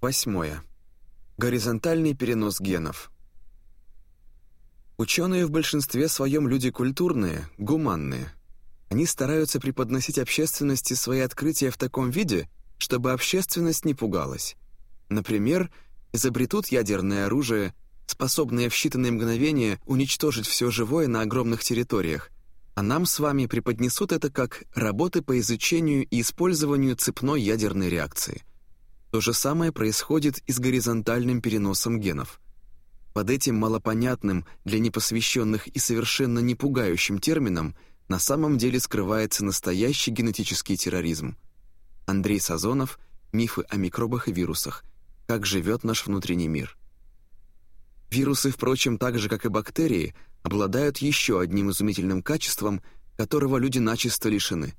Восьмое. Горизонтальный перенос генов. Ученые в большинстве своем люди культурные, гуманные. Они стараются преподносить общественности свои открытия в таком виде, чтобы общественность не пугалась. Например, изобретут ядерное оружие, способное в считанные мгновения уничтожить все живое на огромных территориях, а нам с вами преподнесут это как работы по изучению и использованию цепной ядерной реакции. То же самое происходит и с горизонтальным переносом генов. Под этим малопонятным для непосвященных и совершенно не пугающим термином на самом деле скрывается настоящий генетический терроризм. Андрей Сазонов «Мифы о микробах и вирусах. Как живет наш внутренний мир». Вирусы, впрочем, так же, как и бактерии, обладают еще одним изумительным качеством, которого люди начисто лишены.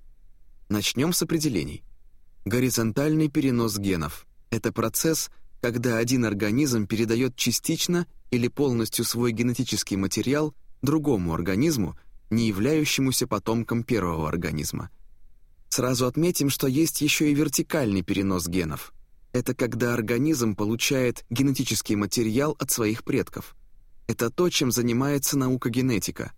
Начнем с определений. Горизонтальный перенос генов — это процесс, когда один организм передает частично или полностью свой генетический материал другому организму, не являющемуся потомком первого организма. Сразу отметим, что есть еще и вертикальный перенос генов — это когда организм получает генетический материал от своих предков. Это то, чем занимается наука генетика.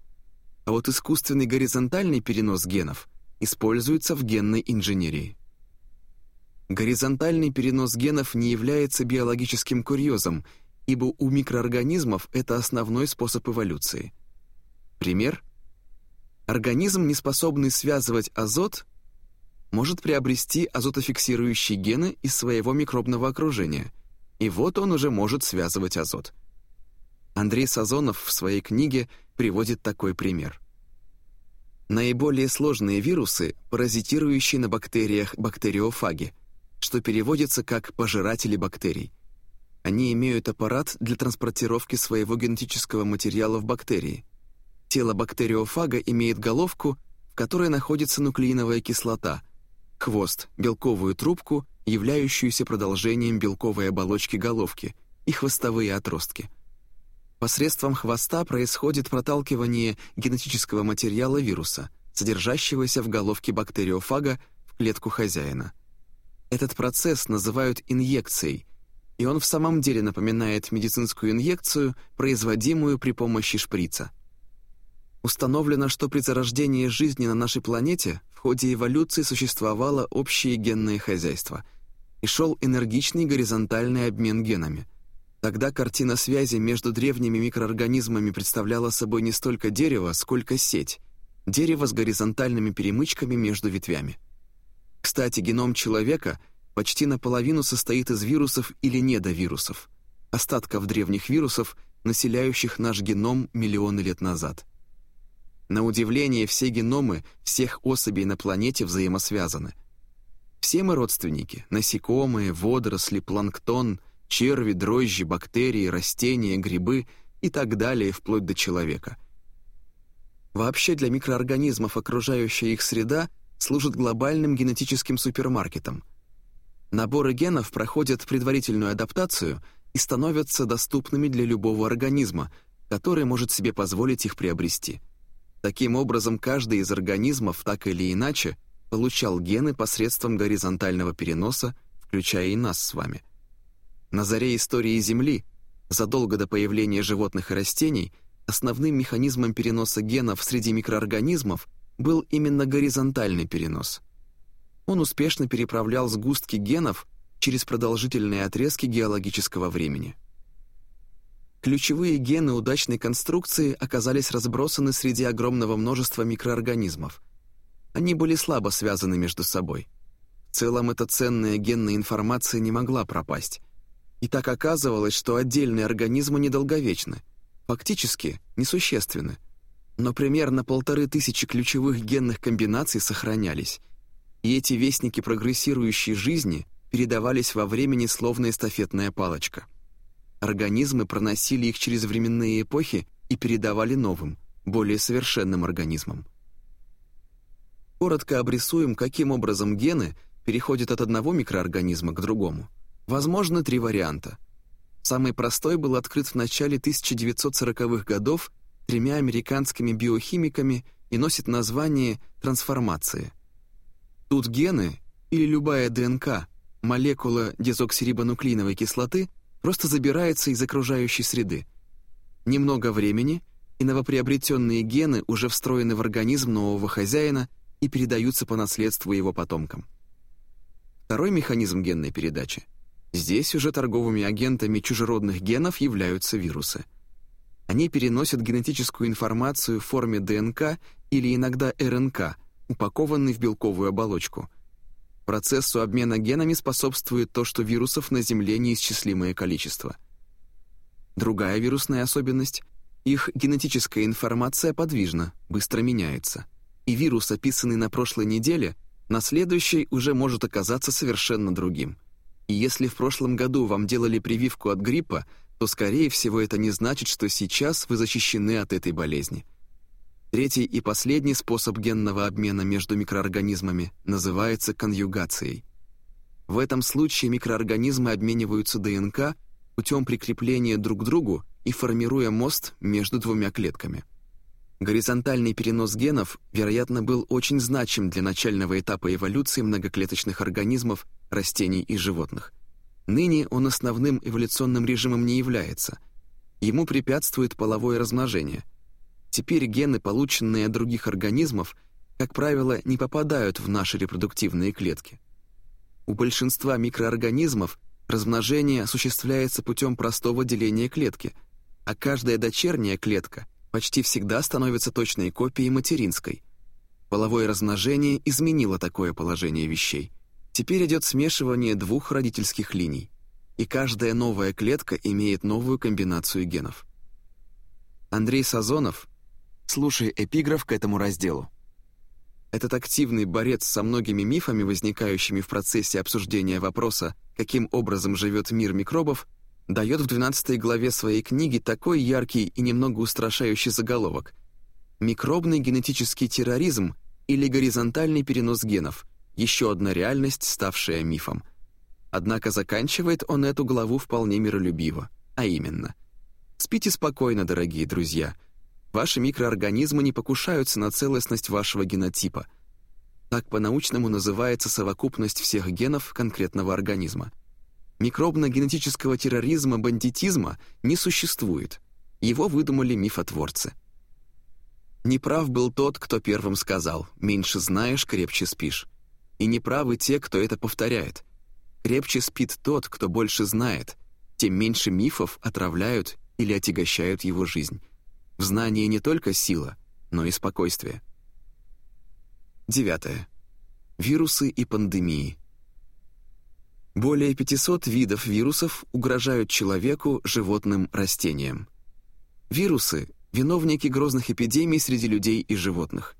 А вот искусственный горизонтальный перенос генов используется в генной инженерии. Горизонтальный перенос генов не является биологическим курьезом, ибо у микроорганизмов это основной способ эволюции. Пример. Организм, не способный связывать азот, может приобрести азотофиксирующие гены из своего микробного окружения, и вот он уже может связывать азот. Андрей Сазонов в своей книге приводит такой пример. Наиболее сложные вирусы, паразитирующие на бактериях бактериофаги, что переводится как «пожиратели бактерий». Они имеют аппарат для транспортировки своего генетического материала в бактерии. Тело бактериофага имеет головку, в которой находится нуклеиновая кислота – хвост, белковую трубку, являющуюся продолжением белковой оболочки головки, и хвостовые отростки. Посредством хвоста происходит проталкивание генетического материала вируса, содержащегося в головке бактериофага в клетку хозяина. Этот процесс называют инъекцией, и он в самом деле напоминает медицинскую инъекцию, производимую при помощи шприца. Установлено, что при зарождении жизни на нашей планете ходе эволюции существовало общее генное хозяйство и шел энергичный горизонтальный обмен генами. Тогда картина связи между древними микроорганизмами представляла собой не столько дерево, сколько сеть, дерево с горизонтальными перемычками между ветвями. Кстати, геном человека почти наполовину состоит из вирусов или недовирусов, остатков древних вирусов, населяющих наш геном миллионы лет назад. На удивление, все геномы всех особей на планете взаимосвязаны. Все мы родственники – насекомые, водоросли, планктон, черви, дрожжи, бактерии, растения, грибы и так далее, вплоть до человека. Вообще для микроорганизмов окружающая их среда служит глобальным генетическим супермаркетом. Наборы генов проходят предварительную адаптацию и становятся доступными для любого организма, который может себе позволить их приобрести – Таким образом, каждый из организмов так или иначе получал гены посредством горизонтального переноса, включая и нас с вами. На заре истории Земли, задолго до появления животных и растений, основным механизмом переноса генов среди микроорганизмов был именно горизонтальный перенос. Он успешно переправлял сгустки генов через продолжительные отрезки геологического времени. Ключевые гены удачной конструкции оказались разбросаны среди огромного множества микроорганизмов. Они были слабо связаны между собой. В целом, эта ценная генная информация не могла пропасть. И так оказывалось, что отдельные организмы недолговечны, фактически несущественны. Но примерно полторы тысячи ключевых генных комбинаций сохранялись, и эти вестники прогрессирующей жизни передавались во времени словно эстафетная палочка. Организмы проносили их через временные эпохи и передавали новым, более совершенным организмам. Коротко обрисуем, каким образом гены переходят от одного микроорганизма к другому. Возможно, три варианта. Самый простой был открыт в начале 1940-х годов тремя американскими биохимиками и носит название «трансформация». Тут гены, или любая ДНК, молекула дезоксирибонуклеиновой кислоты просто забирается из окружающей среды. Немного времени, и новоприобретенные гены уже встроены в организм нового хозяина и передаются по наследству его потомкам. Второй механизм генной передачи. Здесь уже торговыми агентами чужеродных генов являются вирусы. Они переносят генетическую информацию в форме ДНК или иногда РНК, упакованной в белковую оболочку. Процессу обмена генами способствует то, что вирусов на Земле неисчислимое количество. Другая вирусная особенность — их генетическая информация подвижна, быстро меняется. И вирус, описанный на прошлой неделе, на следующей уже может оказаться совершенно другим. И если в прошлом году вам делали прививку от гриппа, то, скорее всего, это не значит, что сейчас вы защищены от этой болезни. Третий и последний способ генного обмена между микроорганизмами называется конъюгацией. В этом случае микроорганизмы обмениваются ДНК путем прикрепления друг к другу и формируя мост между двумя клетками. Горизонтальный перенос генов, вероятно, был очень значим для начального этапа эволюции многоклеточных организмов, растений и животных. Ныне он основным эволюционным режимом не является. Ему препятствует половое размножение – Теперь гены, полученные от других организмов, как правило, не попадают в наши репродуктивные клетки. У большинства микроорганизмов размножение осуществляется путем простого деления клетки, а каждая дочерняя клетка почти всегда становится точной копией материнской. Половое размножение изменило такое положение вещей. Теперь идет смешивание двух родительских линий, и каждая новая клетка имеет новую комбинацию генов. Андрей Сазонов, Слушай эпиграф к этому разделу. Этот активный борец со многими мифами, возникающими в процессе обсуждения вопроса, каким образом живет мир микробов, дает в 12 главе своей книги такой яркий и немного устрашающий заголовок «Микробный генетический терроризм или горизонтальный перенос генов. Еще одна реальность, ставшая мифом». Однако заканчивает он эту главу вполне миролюбиво, а именно «Спите спокойно, дорогие друзья», Ваши микроорганизмы не покушаются на целостность вашего генотипа. Так по-научному называется совокупность всех генов конкретного организма. Микробно-генетического терроризма, бандитизма не существует. Его выдумали мифотворцы. Неправ был тот, кто первым сказал «меньше знаешь, крепче спишь». И неправы те, кто это повторяет. Крепче спит тот, кто больше знает, тем меньше мифов отравляют или отягощают его жизнь. В знании не только сила, но и спокойствие. Девятое. Вирусы и пандемии. Более 500 видов вирусов угрожают человеку, животным, растениям. Вирусы — виновники грозных эпидемий среди людей и животных.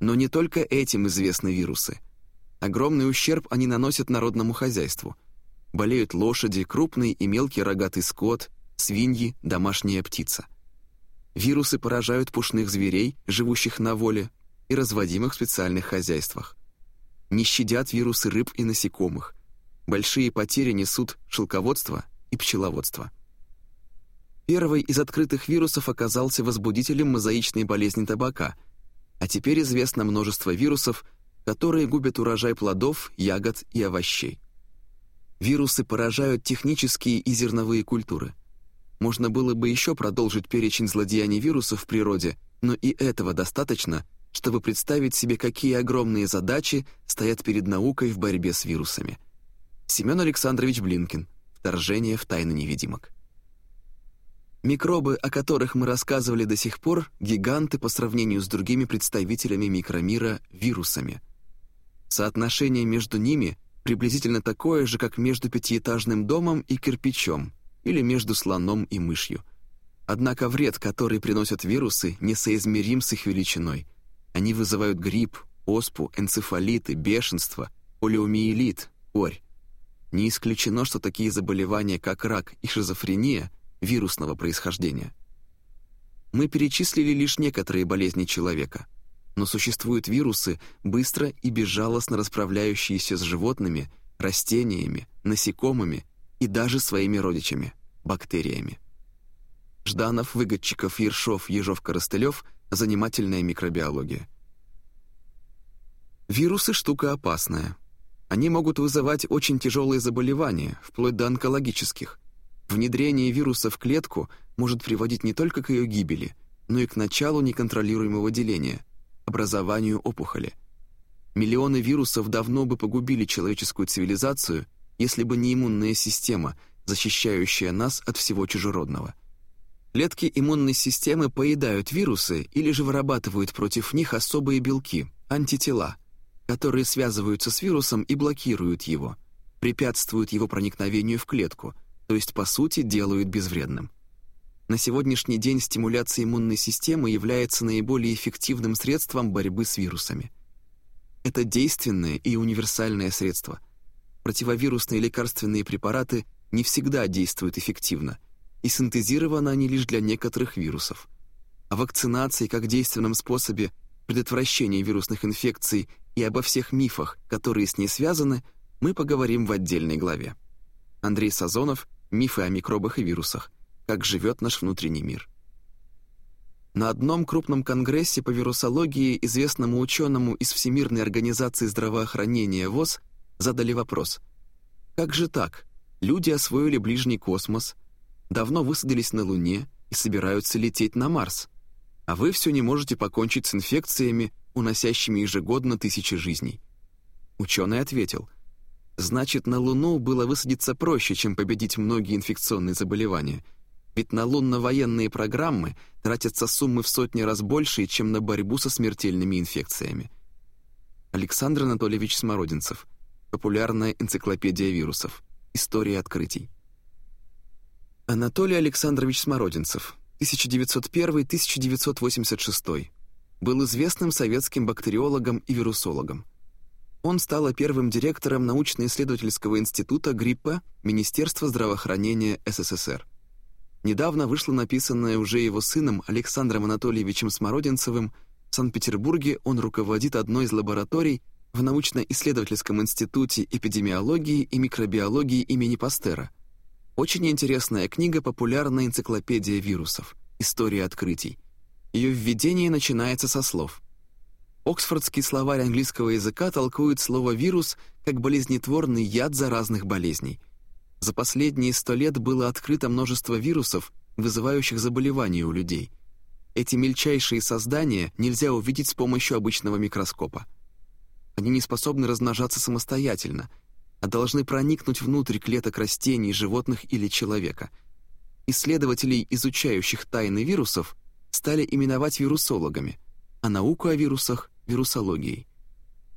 Но не только этим известны вирусы. Огромный ущерб они наносят народному хозяйству. Болеют лошади, крупный и мелкий рогатый скот, свиньи, домашняя птица — Вирусы поражают пушных зверей, живущих на воле, и разводимых в специальных хозяйствах. Не щадят вирусы рыб и насекомых. Большие потери несут шелководство и пчеловодство. Первый из открытых вирусов оказался возбудителем мозаичной болезни табака, а теперь известно множество вирусов, которые губят урожай плодов, ягод и овощей. Вирусы поражают технические и зерновые культуры – можно было бы еще продолжить перечень злодеяний вирусов в природе, но и этого достаточно, чтобы представить себе, какие огромные задачи стоят перед наукой в борьбе с вирусами. Семен Александрович Блинкин. Вторжение в тайны невидимок. Микробы, о которых мы рассказывали до сих пор, гиганты по сравнению с другими представителями микромира – вирусами. Соотношение между ними приблизительно такое же, как между пятиэтажным домом и кирпичом – или между слоном и мышью. Однако вред, который приносят вирусы, несоизмерим с их величиной. Они вызывают грипп, оспу, энцефалиты, бешенство, полиомиелит, корь. Не исключено, что такие заболевания, как рак и шизофрения, вирусного происхождения. Мы перечислили лишь некоторые болезни человека, но существуют вирусы, быстро и безжалостно расправляющиеся с животными, растениями, насекомыми и даже своими родичами – бактериями. Жданов, Выгодчиков, Ершов, Ежов-Коростылев – занимательная микробиология. Вирусы – штука опасная. Они могут вызывать очень тяжелые заболевания, вплоть до онкологических. Внедрение вируса в клетку может приводить не только к ее гибели, но и к началу неконтролируемого деления, образованию опухоли. Миллионы вирусов давно бы погубили человеческую цивилизацию, если бы не иммунная система, защищающая нас от всего чужеродного. Клетки иммунной системы поедают вирусы или же вырабатывают против них особые белки, антитела, которые связываются с вирусом и блокируют его, препятствуют его проникновению в клетку, то есть, по сути, делают безвредным. На сегодняшний день стимуляция иммунной системы является наиболее эффективным средством борьбы с вирусами. Это действенное и универсальное средство. Противовирусные лекарственные препараты не всегда действуют эффективно – и синтезированы они лишь для некоторых вирусов. О вакцинации как действенном способе предотвращения вирусных инфекций и обо всех мифах, которые с ней связаны, мы поговорим в отдельной главе. Андрей Сазонов «Мифы о микробах и вирусах. Как живет наш внутренний мир». На одном крупном конгрессе по вирусологии известному ученому из Всемирной организации здравоохранения ВОЗ задали вопрос «Как же так? Люди освоили ближний космос, давно высадились на Луне и собираются лететь на Марс, а вы все не можете покончить с инфекциями, уносящими ежегодно тысячи жизней. Ученый ответил, значит, на Луну было высадиться проще, чем победить многие инфекционные заболевания, ведь на лунно-военные программы тратятся суммы в сотни раз больше, чем на борьбу со смертельными инфекциями. Александр Анатольевич Смородинцев. Популярная энциклопедия вирусов. История открытий. Анатолий Александрович Смородинцев, 1901-1986, был известным советским бактериологом и вирусологом. Он стал первым директором научно-исследовательского института гриппа Министерства здравоохранения СССР. Недавно вышло написанное уже его сыном Александром Анатольевичем Смородинцевым в Санкт-Петербурге он руководит одной из лабораторий в научно-исследовательском институте эпидемиологии и микробиологии имени Пастера – очень интересная книга «Популярная энциклопедия вирусов. История открытий». Ее введение начинается со слов. Оксфордский словарь английского языка толкует слово «вирус» как болезнетворный яд заразных болезней. За последние сто лет было открыто множество вирусов, вызывающих заболевания у людей. Эти мельчайшие создания нельзя увидеть с помощью обычного микроскопа. Они не способны размножаться самостоятельно – а должны проникнуть внутрь клеток растений, животных или человека. Исследователей, изучающих тайны вирусов, стали именовать вирусологами, а науку о вирусах — вирусологией.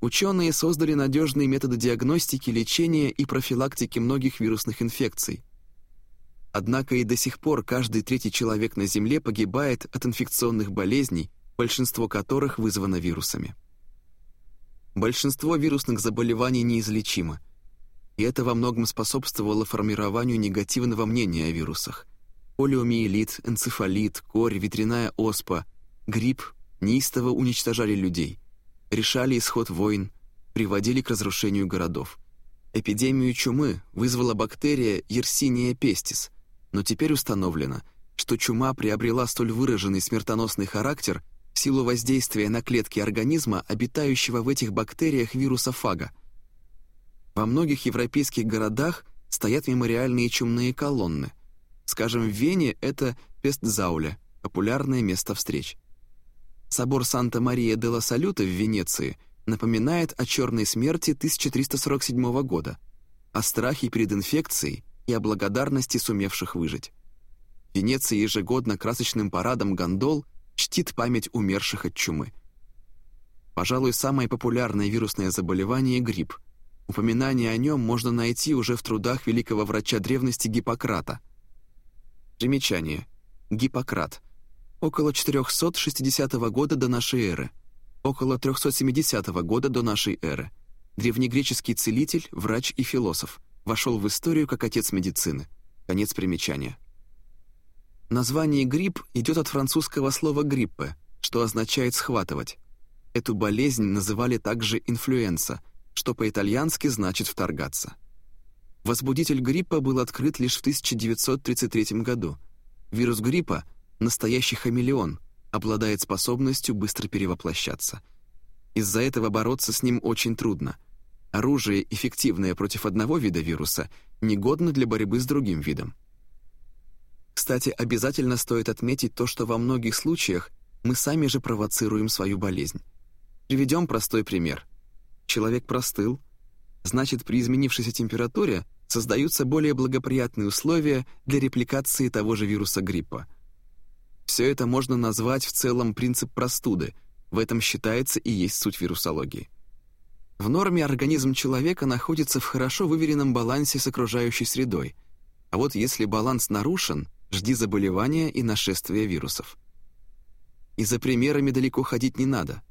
Ученые создали надежные методы диагностики, лечения и профилактики многих вирусных инфекций. Однако и до сих пор каждый третий человек на Земле погибает от инфекционных болезней, большинство которых вызвано вирусами. Большинство вирусных заболеваний неизлечимо — и это во многом способствовало формированию негативного мнения о вирусах. Полиомиелит, энцефалит, корь, ветряная оспа, грипп неистово уничтожали людей, решали исход войн, приводили к разрушению городов. Эпидемию чумы вызвала бактерия Yersinia pestis, но теперь установлено, что чума приобрела столь выраженный смертоносный характер в силу воздействия на клетки организма, обитающего в этих бактериях вируса фага – во многих европейских городах стоят мемориальные чумные колонны. Скажем, в Вене это Пестзауле, популярное место встреч. Собор Санта-Мария-де-ла-Салюта в Венеции напоминает о черной смерти 1347 года, о страхе перед инфекцией и о благодарности сумевших выжить. Венеция ежегодно красочным парадом гондол чтит память умерших от чумы. Пожалуй, самое популярное вирусное заболевание – грипп – Упоминание о нем можно найти уже в трудах великого врача древности Гиппократа. Примечание. Гиппократ. Около 460 года до нашей эры. Около 370 года до нашей эры. Древнегреческий целитель, врач и философ. Вошел в историю как отец медицины. Конец примечания. Название грипп идет от французского слова «гриппе», что означает «схватывать». Эту болезнь называли также инфлюенса – что по-итальянски значит «вторгаться». Возбудитель гриппа был открыт лишь в 1933 году. Вирус гриппа – настоящий хамелеон, обладает способностью быстро перевоплощаться. Из-за этого бороться с ним очень трудно. Оружие, эффективное против одного вида вируса, негодно для борьбы с другим видом. Кстати, обязательно стоит отметить то, что во многих случаях мы сами же провоцируем свою болезнь. Приведем простой пример. Человек простыл, значит, при изменившейся температуре создаются более благоприятные условия для репликации того же вируса гриппа. Все это можно назвать в целом принцип простуды, в этом считается и есть суть вирусологии. В норме организм человека находится в хорошо выверенном балансе с окружающей средой, а вот если баланс нарушен, жди заболевания и нашествия вирусов. И за примерами далеко ходить не надо.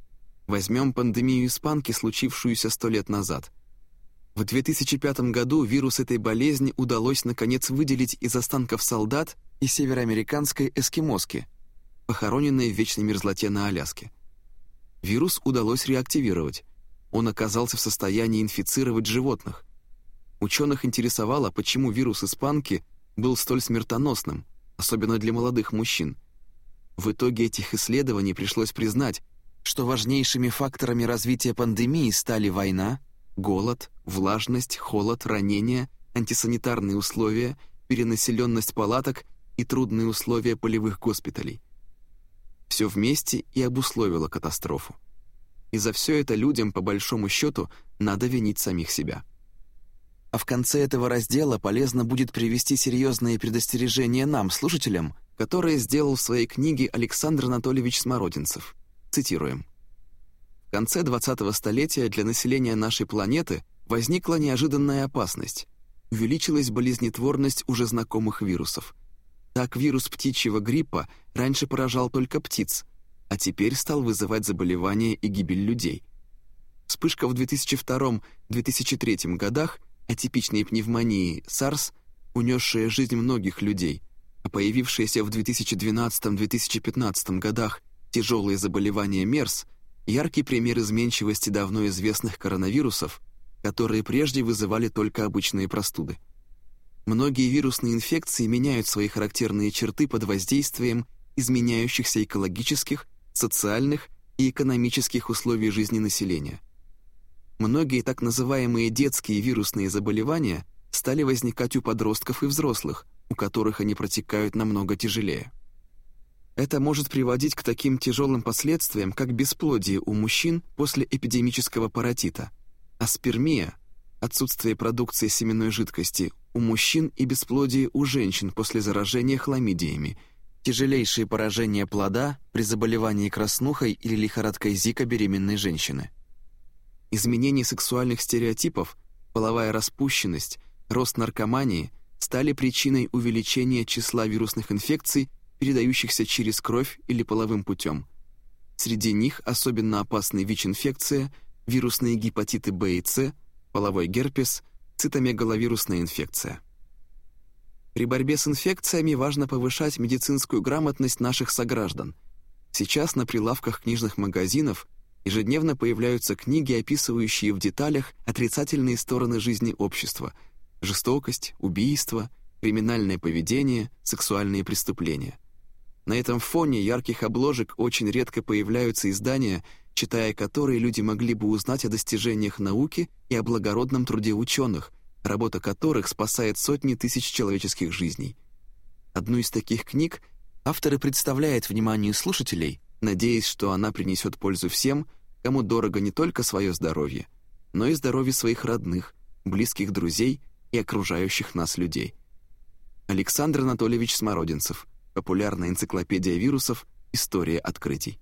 Возьмем пандемию испанки, случившуюся сто лет назад. В 2005 году вирус этой болезни удалось наконец выделить из останков солдат и североамериканской эскимоски, похороненной в вечной мерзлоте на Аляске. Вирус удалось реактивировать, он оказался в состоянии инфицировать животных. Ученых интересовало, почему вирус испанки был столь смертоносным, особенно для молодых мужчин. В итоге этих исследований пришлось признать, что важнейшими факторами развития пандемии стали война, голод, влажность, холод, ранения, антисанитарные условия, перенаселенность палаток и трудные условия полевых госпиталей. Все вместе и обусловило катастрофу. И за все это людям, по большому счету, надо винить самих себя. А в конце этого раздела полезно будет привести серьезные предостережения нам, слушателям, которые сделал в своей книге Александр Анатольевич Смородинцев. Цитируем. В конце 20-го столетия для населения нашей планеты возникла неожиданная опасность. Увеличилась болезнетворность уже знакомых вирусов. Так вирус птичьего гриппа раньше поражал только птиц, а теперь стал вызывать заболевания и гибель людей. Вспышка в 2002-2003 годах атипичной пневмонии SARS, унесшая жизнь многих людей, а появившиеся в 2012-2015 годах тяжелые заболевания МЕРС – яркий пример изменчивости давно известных коронавирусов, которые прежде вызывали только обычные простуды. Многие вирусные инфекции меняют свои характерные черты под воздействием изменяющихся экологических, социальных и экономических условий жизни населения. Многие так называемые детские вирусные заболевания стали возникать у подростков и взрослых, у которых они протекают намного тяжелее. Это может приводить к таким тяжелым последствиям, как бесплодие у мужчин после эпидемического паротита, аспермия, отсутствие продукции семенной жидкости у мужчин и бесплодие у женщин после заражения хламидиями – Тяжелейшие поражения плода при заболевании краснухой или лихорадкой Зика беременной женщины. Изменение сексуальных стереотипов, половая распущенность, рост наркомании стали причиной увеличения числа вирусных инфекций, передающихся через кровь или половым путем. Среди них особенно опасны ВИЧ-инфекция, вирусные гепатиты Б и С, половой герпес, цитомегаловирусная инфекция. При борьбе с инфекциями важно повышать медицинскую грамотность наших сограждан. Сейчас на прилавках книжных магазинов ежедневно появляются книги, описывающие в деталях отрицательные стороны жизни общества – жестокость, убийство, криминальное поведение, сексуальные преступления. На этом фоне ярких обложек очень редко появляются издания, читая которые люди могли бы узнать о достижениях науки и о благородном труде ученых – работа которых спасает сотни тысяч человеческих жизней. Одну из таких книг автор и представляет вниманию слушателей, надеясь, что она принесет пользу всем, кому дорого не только свое здоровье, но и здоровье своих родных, близких друзей и окружающих нас людей. Александр Анатольевич Смородинцев, популярная энциклопедия вирусов, история открытий.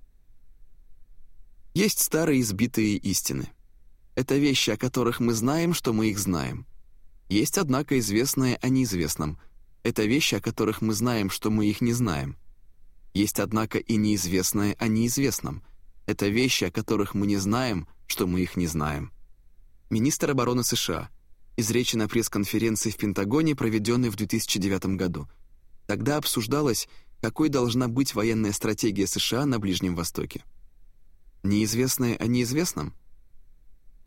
Есть старые избитые истины. Это вещи, о которых мы знаем, что мы их знаем — есть, однако, известное о неизвестном. Это вещи, о которых мы знаем, что мы их не знаем. Есть, однако, и неизвестное о неизвестном. Это вещи, о которых мы не знаем, что мы их не знаем. Министр обороны США. Из речи на пресс-конференции в Пентагоне, проведенной в 2009 году. Тогда обсуждалось, какой должна быть военная стратегия США на Ближнем Востоке. Неизвестное о неизвестном —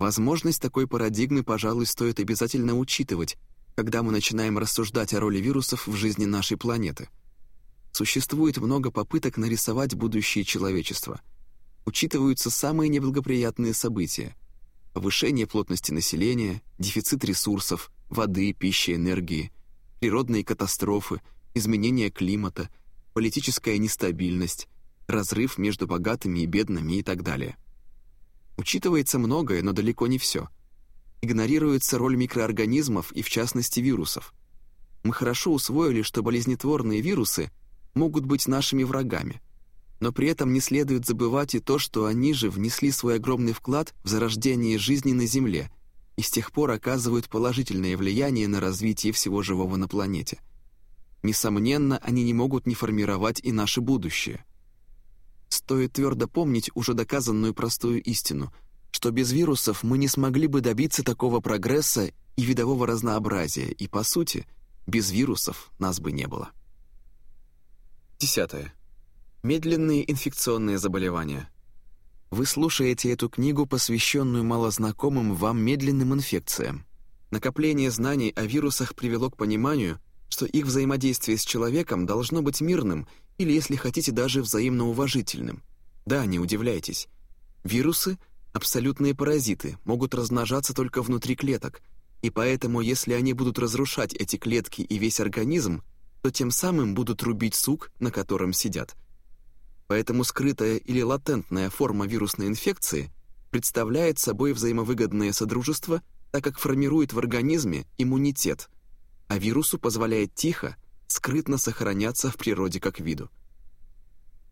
Возможность такой парадигмы, пожалуй, стоит обязательно учитывать, когда мы начинаем рассуждать о роли вирусов в жизни нашей планеты. Существует много попыток нарисовать будущее человечества. Учитываются самые неблагоприятные события. повышение плотности населения, дефицит ресурсов, воды, пищи, энергии, природные катастрофы, изменение климата, политическая нестабильность, разрыв между богатыми и бедными и так далее. Учитывается многое, но далеко не все. Игнорируется роль микроорганизмов и, в частности, вирусов. Мы хорошо усвоили, что болезнетворные вирусы могут быть нашими врагами. Но при этом не следует забывать и то, что они же внесли свой огромный вклад в зарождение жизни на Земле и с тех пор оказывают положительное влияние на развитие всего живого на планете. Несомненно, они не могут не формировать и наше будущее. Стоит твердо помнить уже доказанную простую истину, что без вирусов мы не смогли бы добиться такого прогресса и видового разнообразия, и, по сути, без вирусов нас бы не было. Десятое. Медленные инфекционные заболевания. Вы слушаете эту книгу, посвященную малознакомым вам медленным инфекциям. Накопление знаний о вирусах привело к пониманию, что их взаимодействие с человеком должно быть мирным или, если хотите, даже взаимно уважительным. Да, не удивляйтесь. Вирусы — абсолютные паразиты, могут размножаться только внутри клеток, и поэтому, если они будут разрушать эти клетки и весь организм, то тем самым будут рубить сук, на котором сидят. Поэтому скрытая или латентная форма вирусной инфекции представляет собой взаимовыгодное содружество, так как формирует в организме иммунитет, а вирусу позволяет тихо, скрытно сохраняться в природе как виду.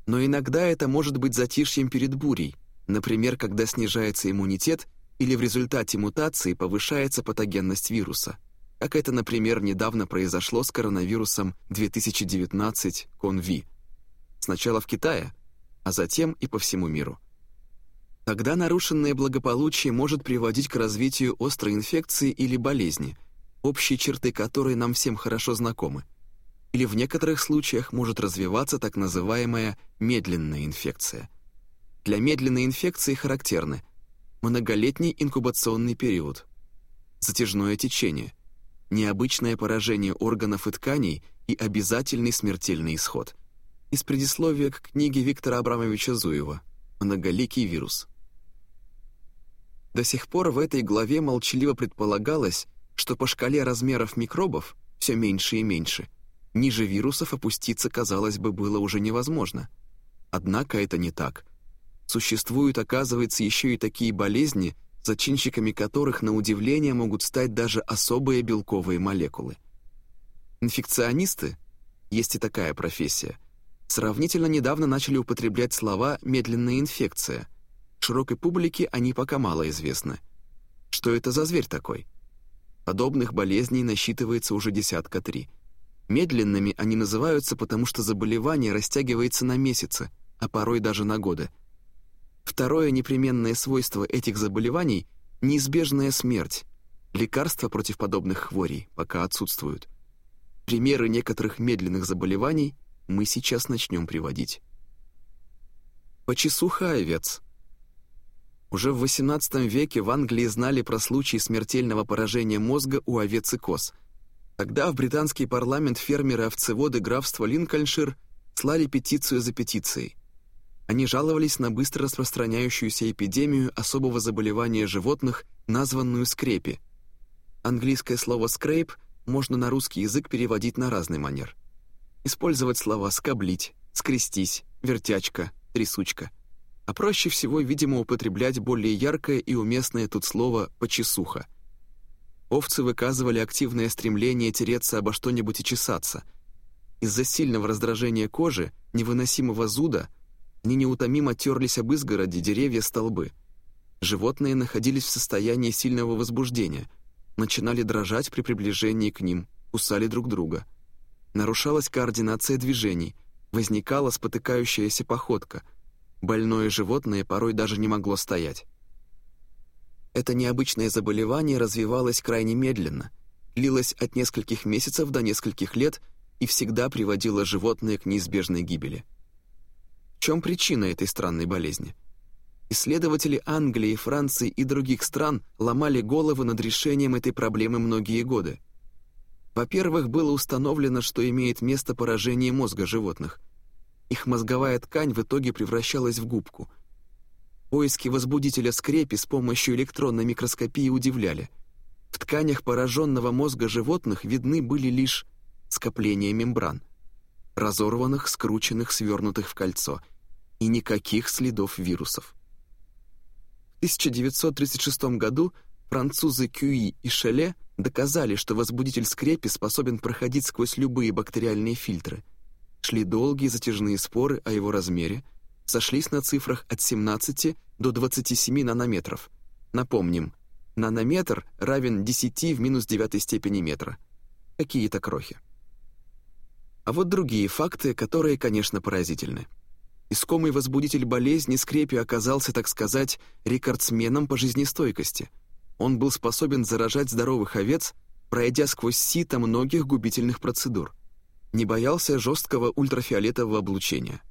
Но иногда это может быть затишьем перед бурей, например, когда снижается иммунитет или в результате мутации повышается патогенность вируса – как это, например, недавно произошло с коронавирусом 2019 Конви. Сначала в Китае, а затем и по всему миру. Тогда нарушенное благополучие может приводить к развитию острой инфекции или болезни, общие черты которой нам всем хорошо знакомы. Или в некоторых случаях может развиваться так называемая медленная инфекция. Для медленной инфекции характерны многолетний инкубационный период, затяжное течение, необычное поражение органов и тканей и обязательный смертельный исход. Из предисловия к книге Виктора Абрамовича Зуева «Многоликий вирус». До сих пор в этой главе молчаливо предполагалось, что по шкале размеров микробов все меньше и меньше. Ниже вирусов опуститься, казалось бы, было уже невозможно. Однако это не так. Существуют, оказывается, еще и такие болезни – зачинщиками которых, на удивление, могут стать даже особые белковые молекулы. Инфекционисты, есть и такая профессия, сравнительно недавно начали употреблять слова «медленная инфекция». Широкой публике они пока мало известны. Что это за зверь такой? Подобных болезней насчитывается уже десятка три. Медленными они называются, потому что заболевание растягивается на месяцы, а порой даже на годы – Второе непременное свойство этих заболеваний – неизбежная смерть. Лекарства против подобных хворей пока отсутствуют. Примеры некоторых медленных заболеваний мы сейчас начнем приводить. Почесуха овец. Уже в XVIII веке в Англии знали про случай смертельного поражения мозга у овец и коз. Тогда в британский парламент фермеры-овцеводы графства Линкольншир слали петицию за петицией. Они жаловались на быстро распространяющуюся эпидемию особого заболевания животных, названную скрепи. Английское слово «скрейп» можно на русский язык переводить на разный манер. Использовать слова «скоблить», «скрестись», «вертячка», «трясучка». А проще всего, видимо, употреблять более яркое и уместное тут слово «почесуха». Овцы выказывали активное стремление тереться обо что-нибудь и чесаться. Из-за сильного раздражения кожи, невыносимого зуда – они неутомимо терлись об изгороди, деревья, столбы. Животные находились в состоянии сильного возбуждения, начинали дрожать при приближении к ним, кусали друг друга. Нарушалась координация движений, возникала спотыкающаяся походка. Больное животное порой даже не могло стоять. Это необычное заболевание развивалось крайне медленно, длилось от нескольких месяцев до нескольких лет и всегда приводило животное к неизбежной гибели. В чем причина этой странной болезни? Исследователи Англии, Франции и других стран ломали головы над решением этой проблемы многие годы. Во-первых, было установлено, что имеет место поражение мозга животных. Их мозговая ткань в итоге превращалась в губку. Поиски возбудителя скрепи с помощью электронной микроскопии удивляли. В тканях пораженного мозга животных видны были лишь скопления мембран, разорванных, скрученных, свернутых в кольцо, и никаких следов вирусов. В 1936 году французы Кюи и Шеле доказали, что возбудитель скрепи способен проходить сквозь любые бактериальные фильтры. Шли долгие затяжные споры о его размере – сошлись на цифрах от 17 до 27 нанометров. Напомним, нанометр равен 10 в минус девятой степени метра. Какие-то крохи. А вот другие факты, которые, конечно, поразительны. Искомый возбудитель болезни Скрепи оказался, так сказать, рекордсменом по жизнестойкости. Он был способен заражать здоровых овец, пройдя сквозь сито многих губительных процедур. Не боялся жесткого ультрафиолетового облучения.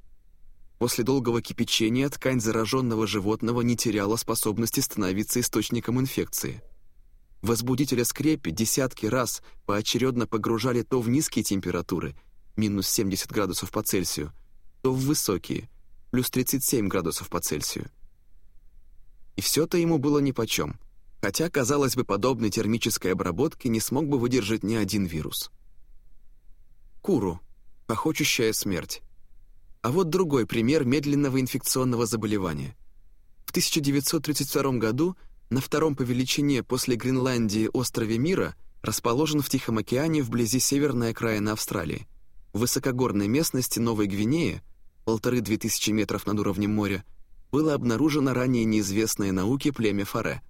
После долгого кипячения ткань зараженного животного не теряла способности становиться источником инфекции. Возбудителя скрепи десятки раз поочередно погружали то в низкие температуры, минус 70 градусов по Цельсию, то в высокие, плюс 37 градусов по Цельсию. И все-то ему было нипочем, хотя, казалось бы, подобной термической обработки не смог бы выдержать ни один вирус. Куру, похочущая смерть. А вот другой пример медленного инфекционного заболевания. В 1932 году на втором по величине после Гренландии острове Мира расположен в Тихом океане вблизи северной окраины Австралии. В высокогорной местности Новой Гвинеи, полторы-две тысячи метров над уровнем моря, было обнаружено ранее неизвестное науке племя Фаре.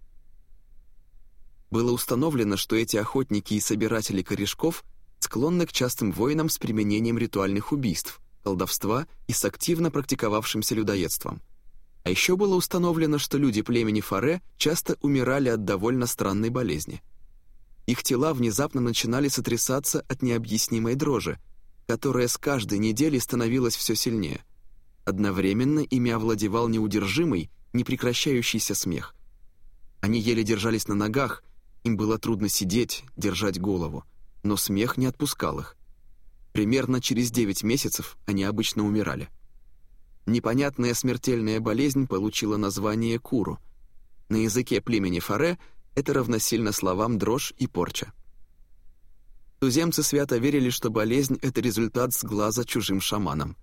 Было установлено, что эти охотники и собиратели корешков склонны к частым войнам с применением ритуальных убийств – колдовства и с активно практиковавшимся людоедством. А еще было установлено, что люди племени Фаре часто умирали от довольно странной болезни. Их тела внезапно начинали сотрясаться от необъяснимой дрожи, которая с каждой неделей становилась все сильнее. Одновременно ими овладевал неудержимый, непрекращающийся смех. Они еле держались на ногах, им было трудно сидеть, держать голову, но смех не отпускал их. Примерно через 9 месяцев они обычно умирали. Непонятная смертельная болезнь получила название куру. На языке племени Фаре это равносильно словам дрожь и порча. Туземцы свято верили, что болезнь — это результат с глаза чужим шаманом.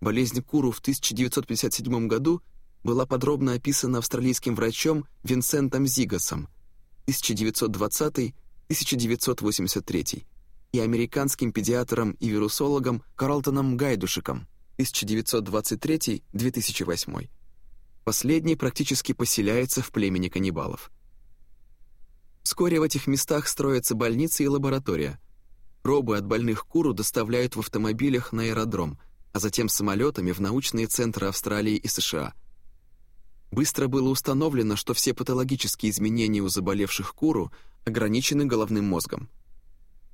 Болезнь куру в 1957 году была подробно описана австралийским врачом Винсентом Зигасом 1920-1983 и американским педиатром и вирусологом Карлтоном Гайдушиком 1923-2008. Последний практически поселяется в племени каннибалов. Вскоре в этих местах строятся больницы и лаборатория. Пробы от больных куру доставляют в автомобилях на аэродром, а затем самолетами в научные центры Австралии и США. Быстро было установлено, что все патологические изменения у заболевших куру ограничены головным мозгом.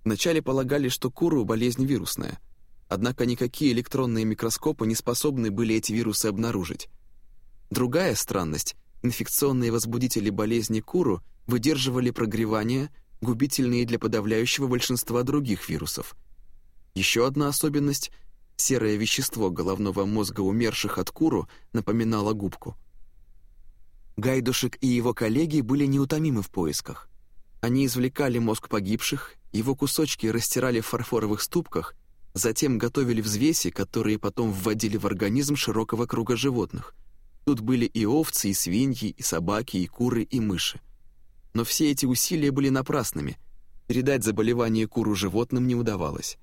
Вначале полагали, что куру – болезнь вирусная. Однако никакие электронные микроскопы не способны были эти вирусы обнаружить. Другая странность – инфекционные возбудители болезни куру выдерживали прогревание, губительные для подавляющего большинства других вирусов. Еще одна особенность – серое вещество головного мозга умерших от куру напоминало губку. Гайдушек и его коллеги были неутомимы в поисках. Они извлекали мозг погибших его кусочки растирали в фарфоровых ступках, затем готовили взвеси, которые потом вводили в организм широкого круга животных. Тут были и овцы, и свиньи, и собаки, и куры, и мыши. Но все эти усилия были напрасными. Передать заболевание куру животным не удавалось.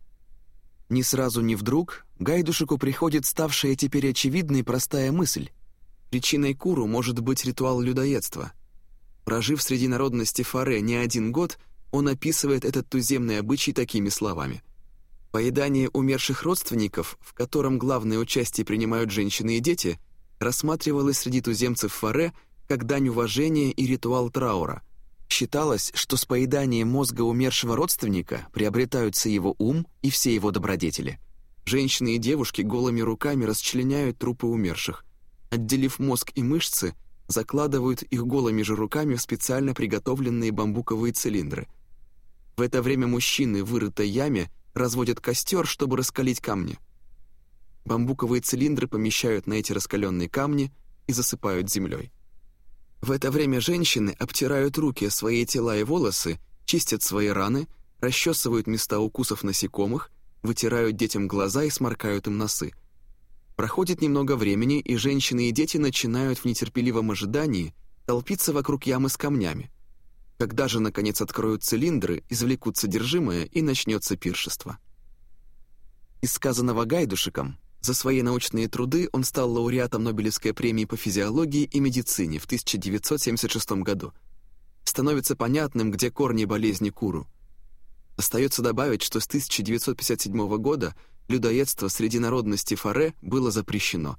Ни сразу, ни вдруг Гайдушику приходит ставшая теперь очевидной простая мысль. Причиной куру может быть ритуал людоедства. Прожив среди народности Фаре не один год, он описывает этот туземный обычай такими словами. Поедание умерших родственников, в котором главное участие принимают женщины и дети, рассматривалось среди туземцев Фаре как дань уважения и ритуал траура. Считалось, что с поеданием мозга умершего родственника приобретаются его ум и все его добродетели. Женщины и девушки голыми руками расчленяют трупы умерших. Отделив мозг и мышцы, закладывают их голыми же руками в специально приготовленные бамбуковые цилиндры – в это время мужчины в вырытой яме разводят костер, чтобы раскалить камни. Бамбуковые цилиндры помещают на эти раскаленные камни, и засыпают землей. В это время женщины обтирают руки, свои тела и волосы, чистят свои раны, расчесывают места укусов насекомых, вытирают детям глаза и сморкают им носы. Проходит немного времени, и женщины и дети начинают в нетерпеливом ожидании толпиться вокруг ямы с камнями. Когда же, наконец, откроют цилиндры, извлекут содержимое, и начнется пиршество. Из сказанного Гайдушиком, за свои научные труды он стал лауреатом Нобелевской премии по физиологии и медицине в 1976 году. Становится понятным, где корни болезни Куру. Остается добавить, что с 1957 года людоедство среди народности Фаре было запрещено,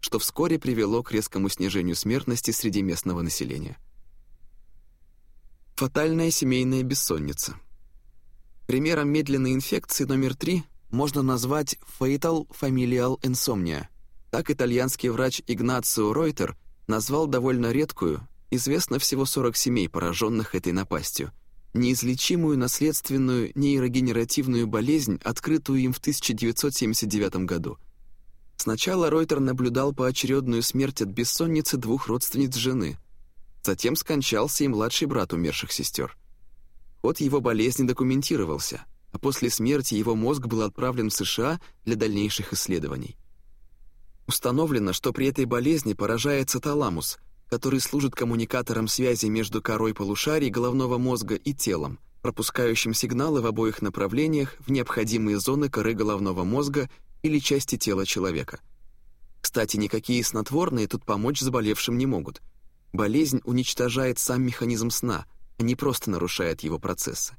что вскоре привело к резкому снижению смертности среди местного населения. Фатальная семейная бессонница. Примером медленной инфекции номер три можно назвать Fatal Familial Insomnia. Так итальянский врач Игнацио Ройтер назвал довольно редкую, известно всего 40 семей, пораженных этой напастью, неизлечимую наследственную нейрогенеративную болезнь, открытую им в 1979 году. Сначала Ройтер наблюдал поочередную смерть от бессонницы двух родственниц жены – Затем скончался и младший брат умерших сестер. Ход его болезни документировался, а после смерти его мозг был отправлен в США для дальнейших исследований. Установлено, что при этой болезни поражается таламус, который служит коммуникатором связи между корой полушарий головного мозга и телом, пропускающим сигналы в обоих направлениях в необходимые зоны коры головного мозга или части тела человека. Кстати, никакие снотворные тут помочь заболевшим не могут – Болезнь уничтожает сам механизм сна, а не просто нарушает его процессы.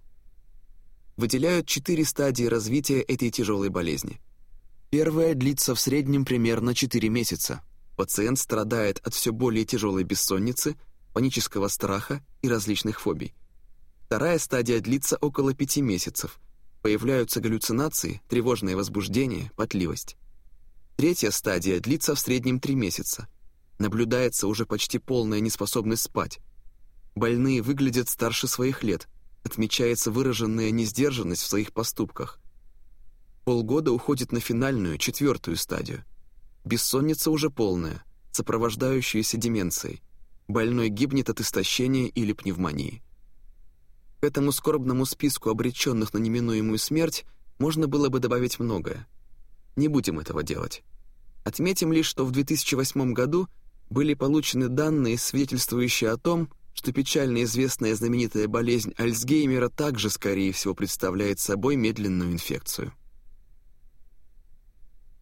Выделяют четыре стадии развития этой тяжелой болезни. Первая длится в среднем примерно 4 месяца. Пациент страдает от все более тяжелой бессонницы, панического страха и различных фобий. Вторая стадия длится около 5 месяцев. Появляются галлюцинации, тревожное возбуждение, потливость. Третья стадия длится в среднем 3 месяца – Наблюдается уже почти полная неспособность спать. Больные выглядят старше своих лет, отмечается выраженная несдержанность в своих поступках. Полгода уходит на финальную, четвертую стадию. Бессонница уже полная, сопровождающаяся деменцией. Больной гибнет от истощения или пневмонии. К этому скорбному списку обреченных на неминуемую смерть можно было бы добавить многое. Не будем этого делать. Отметим лишь, что в 2008 году были получены данные, свидетельствующие о том, что печально известная знаменитая болезнь Альцгеймера также, скорее всего, представляет собой медленную инфекцию.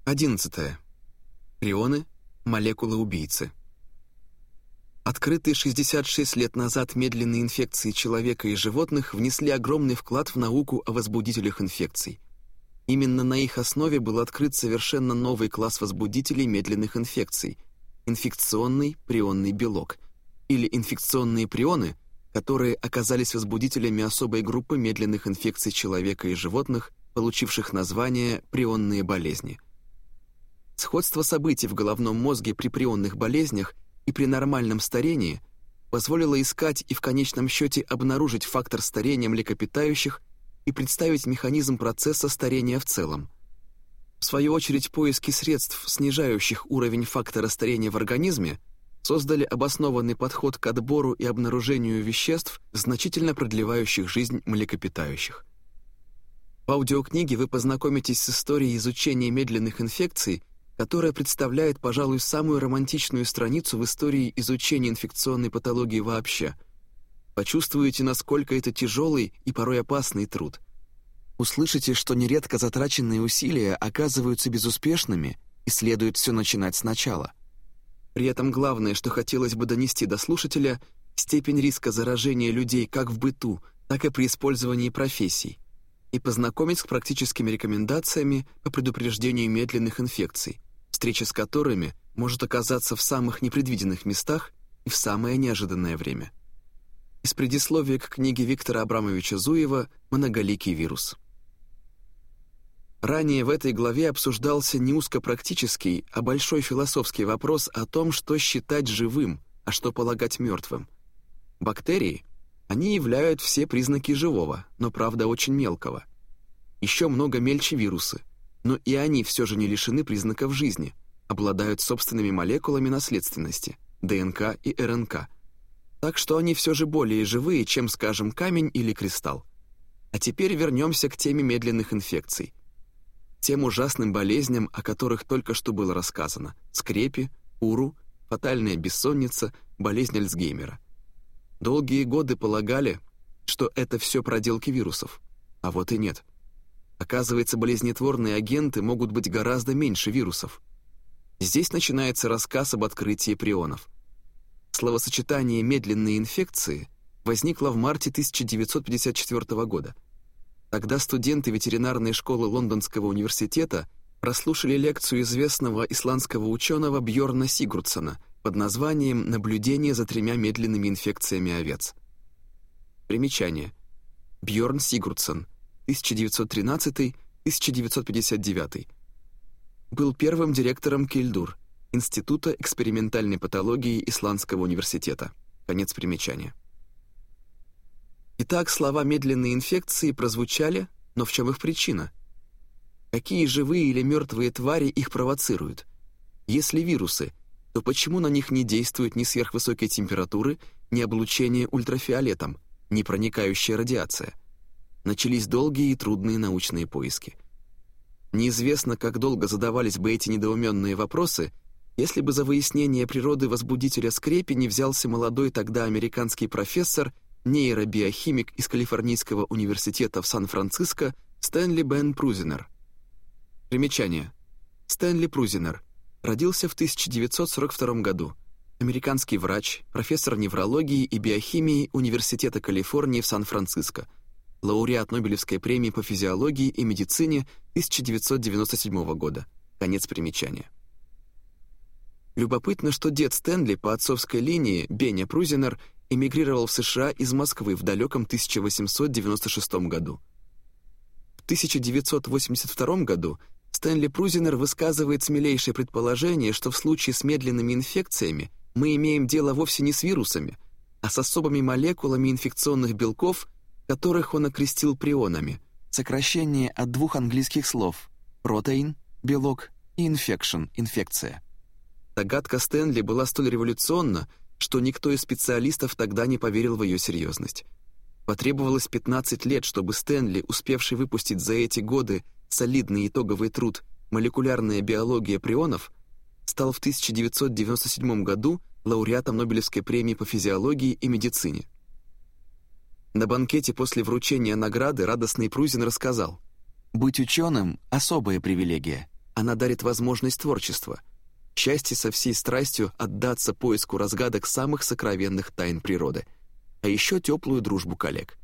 11. Прионы – молекулы-убийцы. Открытые 66 лет назад медленные инфекции человека и животных внесли огромный вклад в науку о возбудителях инфекций. Именно на их основе был открыт совершенно новый класс возбудителей медленных инфекций – инфекционный прионный белок, или инфекционные прионы, которые оказались возбудителями особой группы медленных инфекций человека и животных, получивших название прионные болезни. Сходство событий в головном мозге при прионных болезнях и при нормальном старении позволило искать и в конечном счете обнаружить фактор старения млекопитающих и представить механизм процесса старения в целом – в свою очередь, поиски средств, снижающих уровень фактора старения в организме, создали обоснованный подход к отбору и обнаружению веществ, значительно продлевающих жизнь млекопитающих. В аудиокниге вы познакомитесь с историей изучения медленных инфекций, которая представляет, пожалуй, самую романтичную страницу в истории изучения инфекционной патологии вообще. Почувствуете, насколько это тяжелый и порой опасный труд – услышите, что нередко затраченные усилия оказываются безуспешными и следует все начинать сначала. При этом главное, что хотелось бы донести до слушателя, степень риска заражения людей как в быту, так и при использовании профессий, и познакомить с практическими рекомендациями по предупреждению медленных инфекций, встреча с которыми может оказаться в самых непредвиденных местах и в самое неожиданное время. Из предисловия к книге Виктора Абрамовича Зуева «Многоликий вирус». Ранее в этой главе обсуждался не узкопрактический, а большой философский вопрос о том, что считать живым, а что полагать мертвым. Бактерии, они являют все признаки живого, но правда очень мелкого. Еще много мельче вирусы, но и они все же не лишены признаков жизни. обладают собственными молекулами наследственности, ДНК и РНК, так что они все же более живые, чем, скажем, камень или кристалл. А теперь вернемся к теме медленных инфекций. Тем ужасным болезням, о которых только что было рассказано – скрепи, уру, фатальная бессонница, болезнь Альцгеймера. Долгие годы полагали, что это все проделки вирусов. А вот и нет. Оказывается, болезнетворные агенты могут быть гораздо меньше вирусов. Здесь начинается рассказ об открытии прионов. Словосочетание «медленные инфекции» возникло в марте 1954 года. Тогда студенты ветеринарной школы Лондонского университета прослушали лекцию известного исландского ученого Бьорна Сигурдсона под названием «Наблюдение за тремя медленными инфекциями овец». Примечание. Бьорн Сигурдсон, 1913-1959. Был первым директором Кильдур, Института экспериментальной патологии Исландского университета. Конец примечания. Итак, слова «медленные инфекции» прозвучали, но в чем их причина? Какие живые или мертвые твари их провоцируют? Если вирусы, то почему на них не действует ни сверхвысокие температуры, ни облучение ультрафиолетом, ни проникающая радиация? Начались долгие и трудные научные поиски. Неизвестно, как долго задавались бы эти недоуменные вопросы, если бы за выяснение природы возбудителя скрепи не взялся молодой тогда американский профессор, нейробиохимик из Калифорнийского университета в Сан-Франциско Стэнли Бен Прузинер – Примечание. Стэнли Прузинер. Родился в 1942 году. Американский врач, профессор неврологии и биохимии Университета Калифорнии в Сан-Франциско. Лауреат Нобелевской премии по физиологии и медицине 1997 года. Конец примечания. Любопытно, что дед Стэнли по отцовской линии, Беня Прузинер, эмигрировал в США из Москвы в далеком 1896 году. В 1982 году Стэнли Прузинер высказывает смелейшее предположение, что в случае с медленными инфекциями мы имеем дело вовсе не с вирусами, а с особыми молекулами инфекционных белков, которых он окрестил прионами, сокращение от двух английских слов «протеин» — белок и «infection» — инфекция. Догадка Стэнли была столь революционна, что никто из специалистов тогда не поверил в ее серьезность. Потребовалось 15 лет, чтобы Стэнли, успевший выпустить за эти годы солидный итоговый труд «Молекулярная биология прионов» стал в 1997 году лауреатом Нобелевской премии по физиологии и медицине. На банкете после вручения награды радостный Прузин рассказал, «Быть ученым — особая привилегия. Она дарит возможность творчества, счастье со всей страстью отдаться поиску разгадок самых сокровенных тайн природы, а еще теплую дружбу коллег».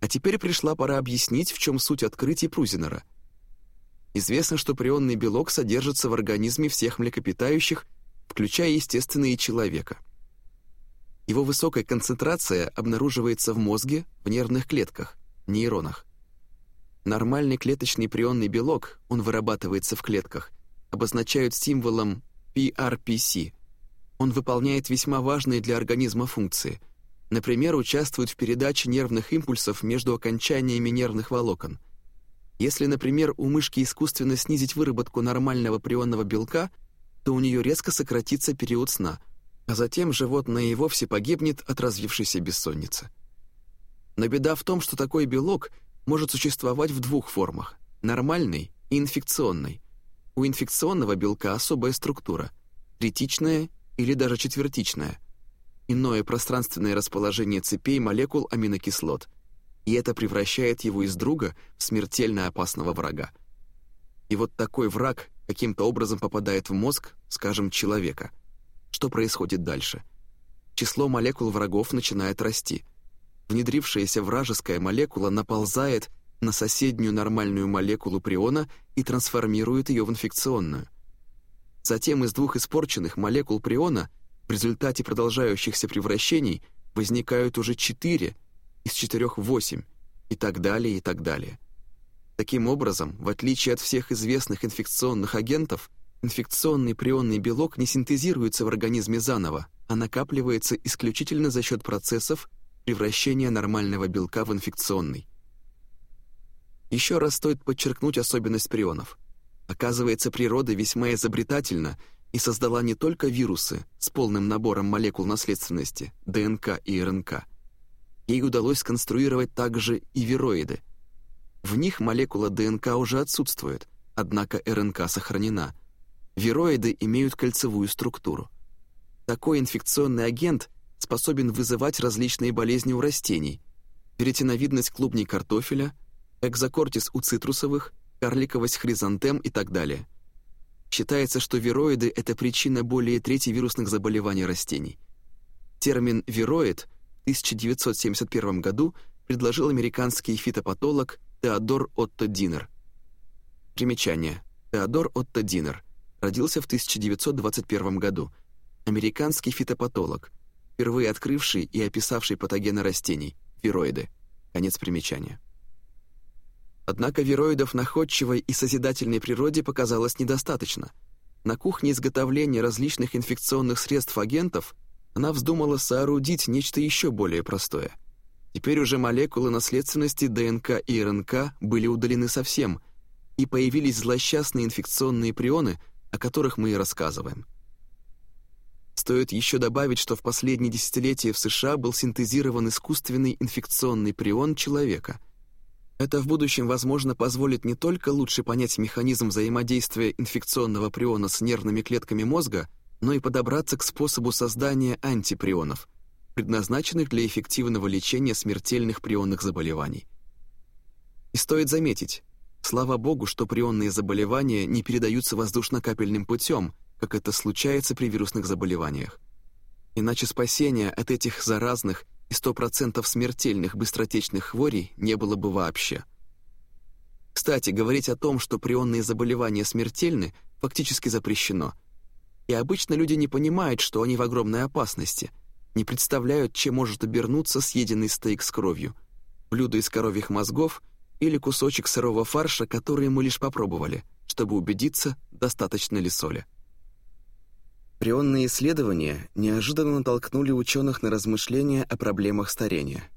А теперь пришла пора объяснить, в чем суть открытий Прузинера. Известно, что прионный белок содержится в организме всех млекопитающих, включая, естественно, человека. Его высокая концентрация обнаруживается в мозге, в нервных клетках, нейронах. Нормальный клеточный прионный белок, он вырабатывается в клетках, обозначают символом PRPC. Он выполняет весьма важные для организма функции – Например, участвуют в передаче нервных импульсов между окончаниями нервных волокон. Если, например, у мышки искусственно снизить выработку нормального прионного белка, то у нее резко сократится период сна, а затем животное и вовсе погибнет от развившейся бессонницы. Но беда в том, что такой белок может существовать в двух формах – нормальной и инфекционной. У инфекционного белка особая структура – третичная или даже четвертичная – иное пространственное расположение цепей молекул аминокислот, и это превращает его из друга в смертельно опасного врага. И вот такой враг каким-то образом попадает в мозг, скажем, человека. Что происходит дальше? Число молекул врагов начинает расти. Внедрившаяся вражеская молекула наползает на соседнюю нормальную молекулу приона и трансформирует ее в инфекционную. Затем из двух испорченных молекул приона в результате продолжающихся превращений возникают уже четыре, из четырех восемь, и так далее, и так далее. Таким образом, в отличие от всех известных инфекционных агентов, инфекционный прионный белок не синтезируется в организме заново, а накапливается исключительно за счет процессов превращения нормального белка в инфекционный. Еще раз стоит подчеркнуть особенность прионов. Оказывается, природа весьма изобретательна и создала не только вирусы с полным набором молекул наследственности, ДНК и РНК. Ей удалось сконструировать также и вироиды. В них молекула ДНК уже отсутствует, однако РНК сохранена. Вироиды имеют кольцевую структуру. Такой инфекционный агент способен вызывать различные болезни у растений, веретиновидность клубней картофеля, экзокортис у цитрусовых, карликовость хризантем и так далее. Считается, что вироиды — это причина более трети вирусных заболеваний растений. Термин «вироид» в 1971 году предложил американский фитопатолог Теодор Отто Динер. Примечание. Теодор Отто Динер родился в 1921 году. Американский фитопатолог, впервые открывший и описавший патогены растений, вироиды. Конец примечания. Однако вироидов находчивой и созидательной природе показалось недостаточно. На кухне изготовления различных инфекционных средств-агентов она вздумала соорудить нечто еще более простое. Теперь уже молекулы наследственности ДНК и РНК были удалены совсем, и появились злосчастные инфекционные прионы, о которых мы и рассказываем. Стоит еще добавить, что в последние десятилетия в США был синтезирован искусственный инфекционный прион человека — это в будущем, возможно, позволит не только лучше понять механизм взаимодействия инфекционного приона с нервными клетками мозга, но и подобраться к способу создания антиприонов, предназначенных для эффективного лечения смертельных прионных заболеваний. И стоит заметить, слава богу, что прионные заболевания не передаются воздушно-капельным путем, как это случается при вирусных заболеваниях. Иначе спасения от этих заразных и 100% смертельных быстротечных хворей не было бы вообще. Кстати, говорить о том, что прионные заболевания смертельны, фактически запрещено. И обычно люди не понимают, что они в огромной опасности, не представляют, чем может обернуться съеденный стейк с кровью, блюдо из коровьих мозгов или кусочек сырого фарша, который мы лишь попробовали, чтобы убедиться, достаточно ли соли. Прионные исследования неожиданно натолкнули ученых на размышления о проблемах старения.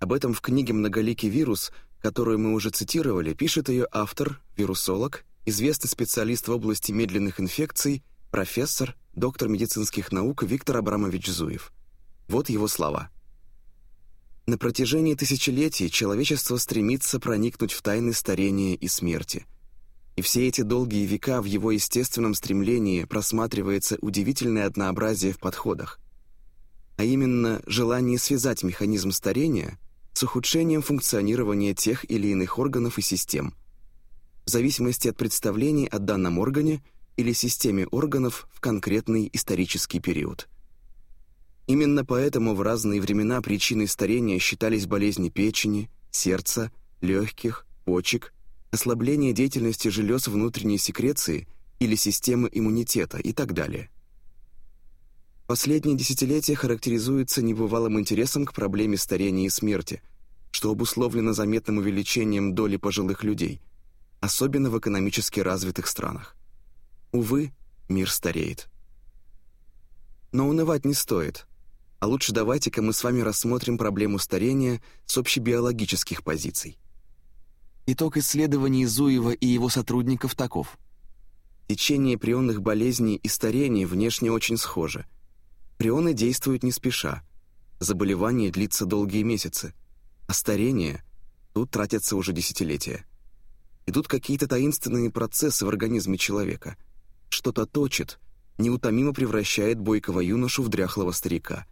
Об этом в книге «Многоликий вирус», которую мы уже цитировали, пишет ее автор, вирусолог, известный специалист в области медленных инфекций, профессор, доктор медицинских наук Виктор Абрамович Зуев. Вот его слова. На протяжении тысячелетий человечество стремится проникнуть в тайны старения и смерти – и все эти долгие века в его естественном стремлении просматривается удивительное однообразие в подходах. А именно желание связать механизм старения с ухудшением функционирования тех или иных органов и систем, в зависимости от представлений о данном органе или системе органов в конкретный исторический период. Именно поэтому в разные времена причиной старения считались болезни печени, сердца, легких, почек – ослабление деятельности желез внутренней секреции или системы иммунитета и так далее. Последние десятилетия характеризуются небывалым интересом к проблеме старения и смерти, что обусловлено заметным увеличением доли пожилых людей, особенно в экономически развитых странах. Увы, мир стареет. Но унывать не стоит, а лучше давайте-ка мы с вами рассмотрим проблему старения с общебиологических позиций. Итог исследований Зуева и его сотрудников таков. Течение прионных болезней и старения внешне очень схожи. Прионы действуют не спеша. Заболевание длится долгие месяцы. А старение — тут тратятся уже десятилетия. Идут какие-то таинственные процессы в организме человека. Что-то точит, неутомимо превращает бойкого юношу в дряхлого старика.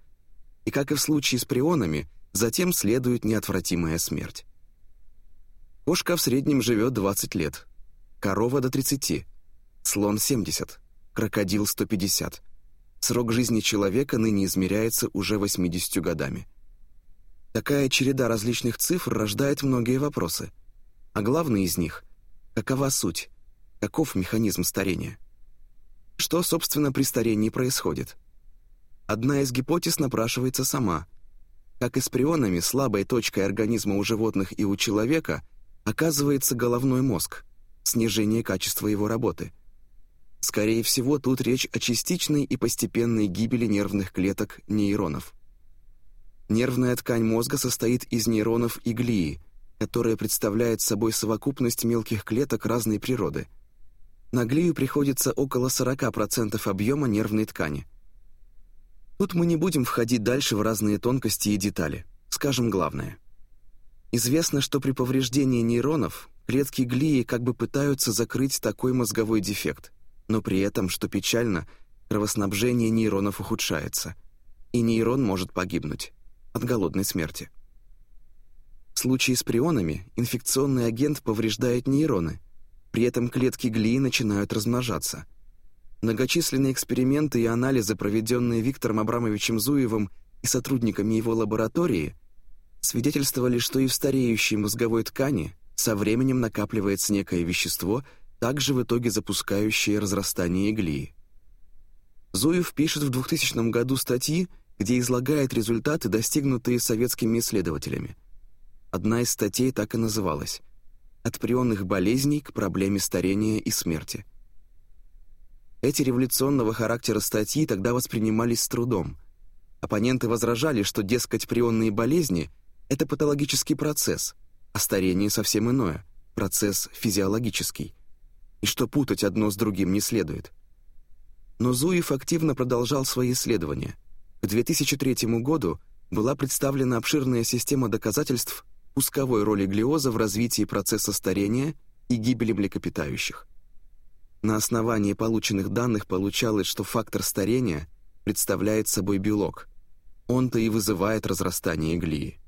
И как и в случае с прионами, затем следует неотвратимая смерть. Кошка в среднем живет 20 лет, корова до 30, слон 70, крокодил 150. Срок жизни человека ныне измеряется уже 80 годами. Такая череда различных цифр рождает многие вопросы. А главный из них — какова суть, каков механизм старения? Что, собственно, при старении происходит? Одна из гипотез напрашивается сама. Как и с прионами, слабой точкой организма у животных и у человека — оказывается головной мозг, снижение качества его работы. Скорее всего, тут речь о частичной и постепенной гибели нервных клеток нейронов. Нервная ткань мозга состоит из нейронов и глии, которая представляет собой совокупность мелких клеток разной природы. на глию приходится около 40% объема нервной ткани. Тут мы не будем входить дальше в разные тонкости и детали. Скажем главное. Известно, что при повреждении нейронов клетки глии как бы пытаются закрыть такой мозговой дефект, но при этом, что печально, кровоснабжение нейронов ухудшается, и нейрон может погибнуть от голодной смерти. В случае с прионами инфекционный агент повреждает нейроны, при этом клетки глии начинают размножаться – Многочисленные эксперименты и анализы, проведенные Виктором Абрамовичем Зуевым и сотрудниками его лаборатории, свидетельствовали, что и в стареющей мозговой ткани со временем накапливается некое вещество, также в итоге запускающее разрастание глии. Зуев пишет в 2000 году статьи, где излагает результаты, достигнутые советскими исследователями. Одна из статей так и называлась «От прионных болезней к проблеме старения и смерти». Эти революционного характера статьи тогда воспринимались с трудом. Оппоненты возражали, что, дескать, прионные болезни — это патологический процесс, а старение совсем иное, процесс физиологический, и что путать одно с другим не следует. Но Зуев активно продолжал свои исследования. К 2003 году была представлена обширная система доказательств пусковой роли глиоза в развитии процесса старения и гибели млекопитающих. На основании полученных данных получалось, что фактор старения представляет собой белок. Он-то и вызывает разрастание глии.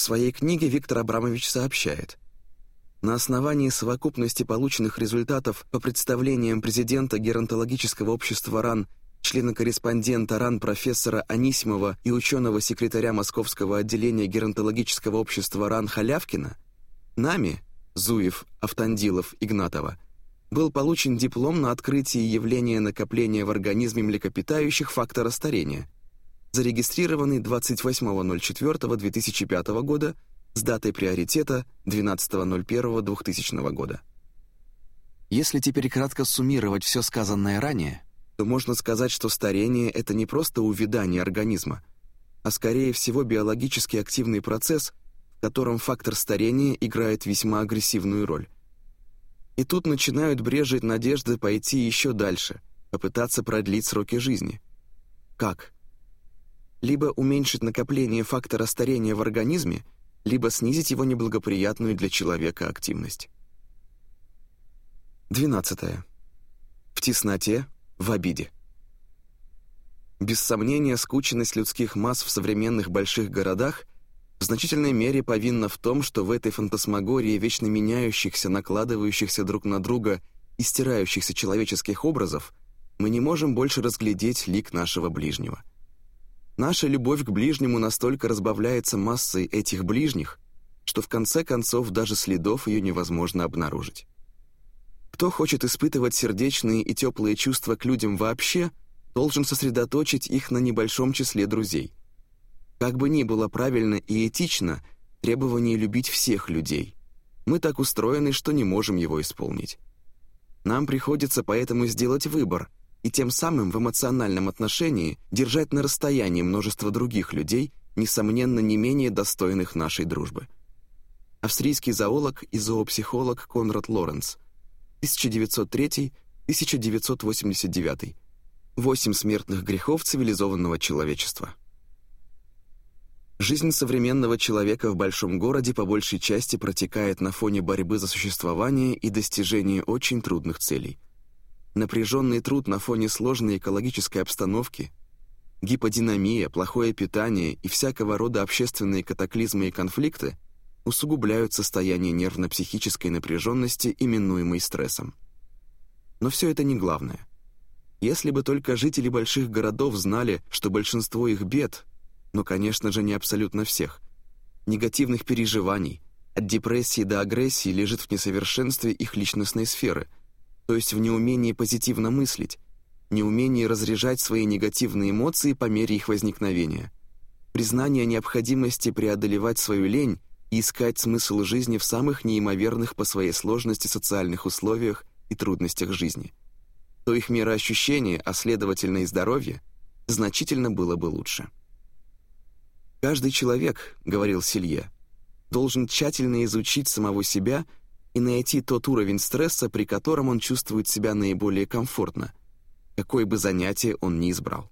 В своей книге Виктор Абрамович сообщает, на основании совокупности полученных результатов по представлениям президента Геронтологического общества РАН, члена-корреспондента РАН профессора Анисимова и ученого-секретаря Московского отделения Геронтологического общества РАН Халявкина, нами, Зуев, Автандилов, Игнатова – был получен диплом на открытие явления накопления в организме млекопитающих фактора старения, зарегистрированный 28.04.2005 года с датой приоритета 12.01.2000 года. Если теперь кратко суммировать все сказанное ранее, то можно сказать, что старение — это не просто увядание организма, а скорее всего биологически активный процесс, в котором фактор старения играет весьма агрессивную роль. И тут начинают брежить надежды пойти еще дальше, попытаться продлить сроки жизни. Как? Либо уменьшить накопление фактора старения в организме, либо снизить его неблагоприятную для человека активность. 12. В тесноте, в обиде. Без сомнения, скученность людских масс в современных больших городах в значительной мере повинна в том, что в этой фантасмагории вечно меняющихся, накладывающихся друг на друга и стирающихся человеческих образов мы не можем больше разглядеть лик нашего ближнего. Наша любовь к ближнему настолько разбавляется массой этих ближних, что в конце концов даже следов ее невозможно обнаружить. Кто хочет испытывать сердечные и теплые чувства к людям вообще, должен сосредоточить их на небольшом числе друзей – как бы ни было правильно и этично требование любить всех людей, мы так устроены, что не можем его исполнить. Нам приходится поэтому сделать выбор и тем самым в эмоциональном отношении держать на расстоянии множество других людей, несомненно, не менее достойных нашей дружбы. Австрийский зоолог и зоопсихолог Конрад Лоренц, 1903-1989. Восемь смертных грехов цивилизованного человечества. Жизнь современного человека в большом городе по большей части протекает на фоне борьбы за существование и достижения очень трудных целей. Напряженный труд на фоне сложной экологической обстановки, гиподинамия, плохое питание и всякого рода общественные катаклизмы и конфликты усугубляют состояние нервно-психической напряженности, именуемой стрессом. Но все это не главное. Если бы только жители больших городов знали, что большинство их бед но, конечно же, не абсолютно всех. Негативных переживаний, от депрессии до агрессии лежит в несовершенстве их личностной сферы, то есть в неумении позитивно мыслить, неумении разряжать свои негативные эмоции по мере их возникновения, признание необходимости преодолевать свою лень и искать смысл жизни в самых неимоверных по своей сложности социальных условиях и трудностях жизни. То их мироощущение, а следовательно и здоровье, значительно было бы лучше. «Каждый человек, — говорил Силье, — должен тщательно изучить самого себя и найти тот уровень стресса, при котором он чувствует себя наиболее комфортно, какое бы занятие он ни избрал.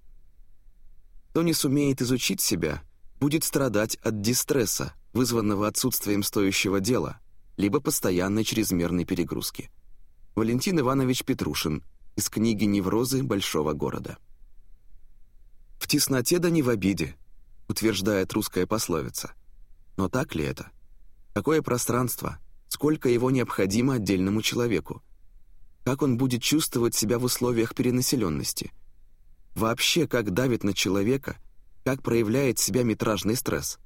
Кто не сумеет изучить себя, будет страдать от дистресса, вызванного отсутствием стоящего дела, либо постоянной чрезмерной перегрузки. Валентин Иванович Петрушин из книги «Неврозы большого города». «В тесноте да не в обиде», утверждает русская пословица. Но так ли это? Какое пространство, сколько его необходимо отдельному человеку? Как он будет чувствовать себя в условиях перенаселенности? Вообще, как давит на человека, как проявляет себя метражный стресс?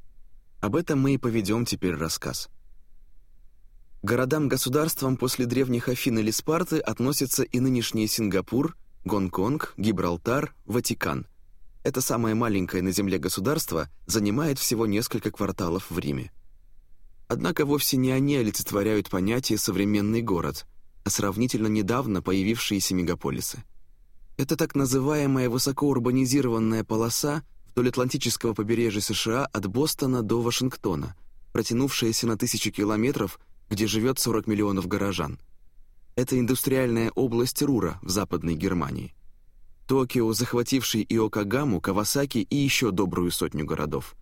Об этом мы и поведем теперь рассказ. Городам-государствам после древних Афин или Спарты относятся и нынешние Сингапур, Гонконг, Гибралтар, Ватикан. Это самое маленькое на Земле государство занимает всего несколько кварталов в Риме. Однако вовсе не они олицетворяют понятие «современный город», а сравнительно недавно появившиеся мегаполисы. Это так называемая высокоурбанизированная полоса вдоль Атлантического побережья США от Бостона до Вашингтона, протянувшаяся на тысячи километров – где живет 40 миллионов горожан. Это индустриальная область Рура в Западной Германии. Токио, захвативший Иокагаму, Кавасаки и еще добрую сотню городов.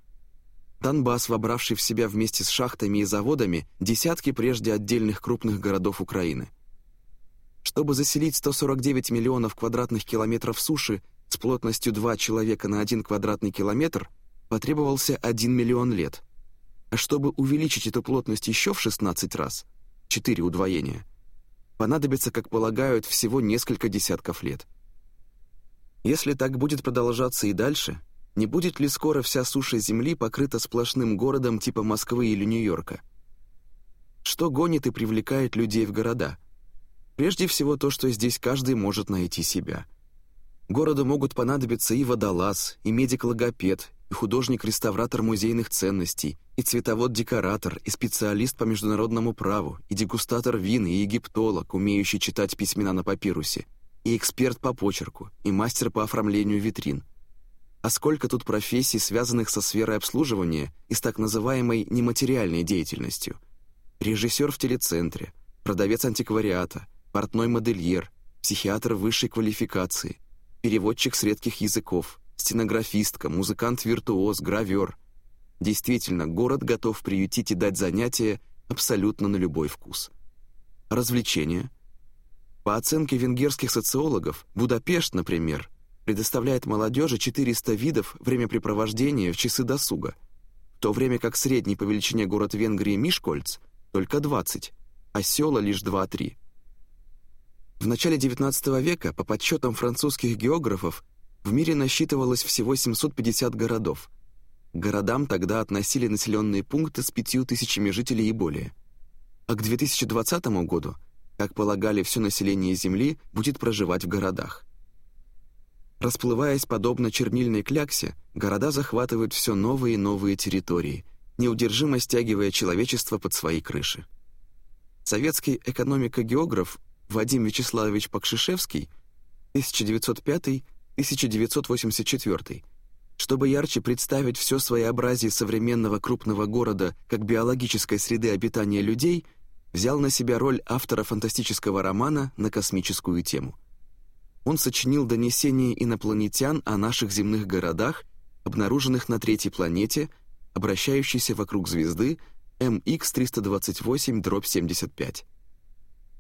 Донбасс, вобравший в себя вместе с шахтами и заводами десятки прежде отдельных крупных городов Украины. Чтобы заселить 149 миллионов квадратных километров суши с плотностью 2 человека на 1 квадратный километр, потребовался 1 миллион лет – а чтобы увеличить эту плотность еще в 16 раз, 4 удвоения, понадобится, как полагают, всего несколько десятков лет. Если так будет продолжаться и дальше, не будет ли скоро вся суша Земли покрыта сплошным городом типа Москвы или Нью-Йорка? Что гонит и привлекает людей в города? Прежде всего то, что здесь каждый может найти себя. Городу могут понадобиться и водолаз, и медик-логопед, и художник-реставратор музейных ценностей, и цветовод-декоратор, и специалист по международному праву, и дегустатор вин, и египтолог, умеющий читать письмена на папирусе, и эксперт по почерку, и мастер по оформлению витрин. А сколько тут профессий, связанных со сферой обслуживания и с так называемой нематериальной деятельностью. Режиссер в телецентре, продавец антиквариата, портной модельер, психиатр высшей квалификации, переводчик с редких языков – стенографистка, музыкант-виртуоз, гравер. Действительно, город готов приютить и дать занятия абсолютно на любой вкус. Развлечения. По оценке венгерских социологов, Будапешт, например, предоставляет молодежи 400 видов времяпрепровождения в часы досуга, в то время как средний по величине город Венгрии Мишкольц только 20, а села лишь 2-3. В начале XIX века, по подсчетам французских географов, в мире насчитывалось всего 750 городов. К городам тогда относили населенные пункты с пятью тысячами жителей и более. А к 2020 году, как полагали, все население Земли будет проживать в городах. Расплываясь подобно чернильной кляксе, города захватывают все новые и новые территории, неудержимо стягивая человечество под свои крыши. Советский экономико-географ Вадим Вячеславович Пакшишевский 1905 1984. Чтобы ярче представить все своеобразие современного крупного города как биологической среды обитания людей, взял на себя роль автора фантастического романа на космическую тему. Он сочинил донесение инопланетян о наших земных городах, обнаруженных на третьей планете, обращающейся вокруг звезды MX-328-75.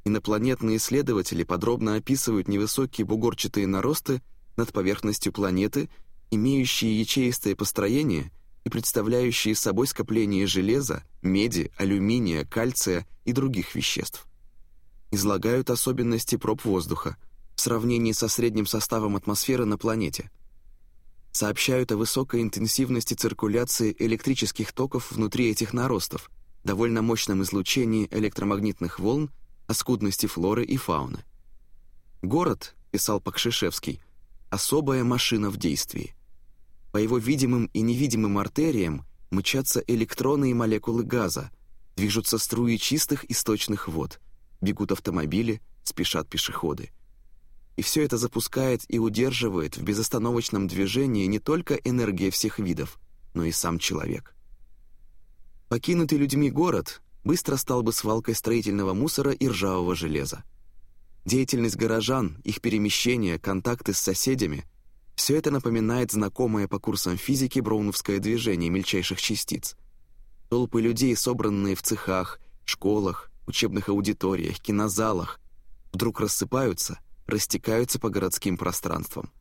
Инопланетные исследователи подробно описывают невысокие бугорчатые наросты над поверхностью планеты, имеющие ячеистое построение и представляющие собой скопление железа, меди, алюминия, кальция и других веществ. Излагают особенности проб воздуха сравнении со средним составом атмосферы на планете. Сообщают о высокой интенсивности циркуляции электрических токов внутри этих наростов, довольно мощном излучении электромагнитных волн, о скудности флоры и фауны. Город, писал Пакшишевский, особая машина в действии. По его видимым и невидимым артериям мчатся электроны и молекулы газа, движутся струи чистых источных вод, бегут автомобили, спешат пешеходы. И все это запускает и удерживает в безостановочном движении не только энергия всех видов, но и сам человек. Покинутый людьми город быстро стал бы свалкой строительного мусора и ржавого железа. Деятельность горожан, их перемещения, контакты с соседями – все это напоминает знакомое по курсам физики броуновское движение мельчайших частиц. Толпы людей, собранные в цехах, школах, учебных аудиториях, кинозалах, вдруг рассыпаются, растекаются по городским пространствам.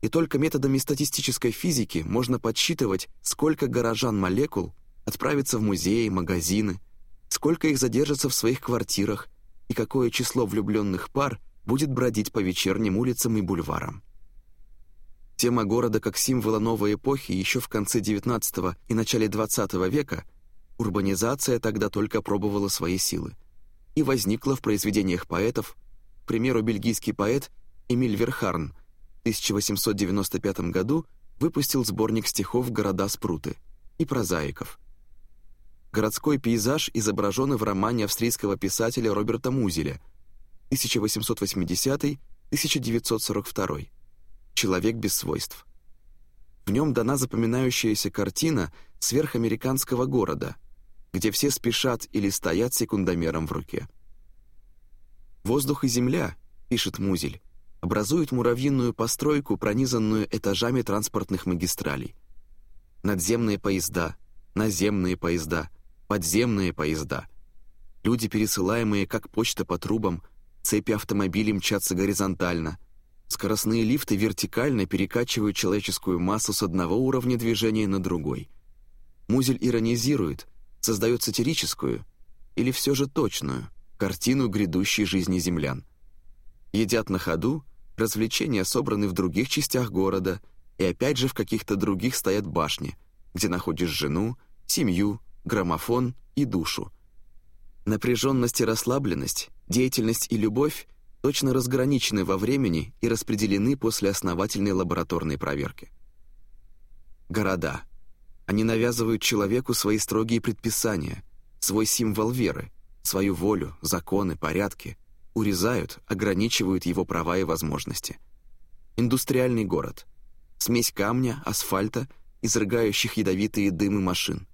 И только методами статистической физики можно подсчитывать, сколько горожан-молекул отправится в музеи, магазины, сколько их задержится в своих квартирах и какое число влюбленных пар будет бродить по вечерним улицам и бульварам. Тема города как символа новой эпохи еще в конце XIX и начале XX века, урбанизация тогда только пробовала свои силы и возникла в произведениях поэтов, примеру, бельгийский поэт Эмиль Верхарн в 1895 году выпустил сборник стихов «Города Спруты» и прозаиков. Городской пейзаж изображен в романе австрийского писателя Роберта Музеля 1880-1942 «Человек без свойств». В нем дана запоминающаяся картина сверхамериканского города, где все спешат или стоят секундомером в руке. «Воздух и земля», — пишет Музель, образуют муравьиную постройку, пронизанную этажами транспортных магистралей. Надземные поезда, наземные поезда, подземные поезда. Люди, пересылаемые как почта по трубам, цепи автомобилей мчатся горизонтально — Скоростные лифты вертикально перекачивают человеческую массу с одного уровня движения на другой. Музель иронизирует, создает сатирическую, или все же точную, картину грядущей жизни землян. Едят на ходу, развлечения собраны в других частях города, и опять же в каких-то других стоят башни, где находишь жену, семью, граммофон и душу. Напряженность и расслабленность, деятельность и любовь точно разграничены во времени и распределены после основательной лабораторной проверки. Города. Они навязывают человеку свои строгие предписания, свой символ веры, свою волю, законы, порядки, урезают, ограничивают его права и возможности. Индустриальный город. Смесь камня, асфальта, изрыгающих ядовитые дымы машин.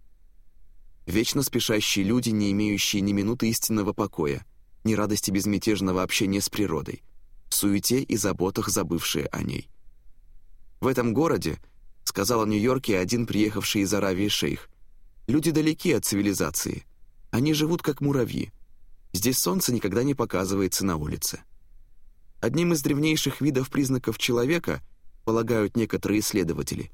Вечно спешащие люди, не имеющие ни минуты истинного покоя, ни радости безмятежного общения с природой, в суете и заботах забывшие о ней. В этом городе, сказал о Нью-Йорке один приехавший из Аравии шейх, люди далеки от цивилизации, они живут как муравьи. Здесь солнце никогда не показывается на улице. Одним из древнейших видов признаков человека, полагают некоторые исследователи,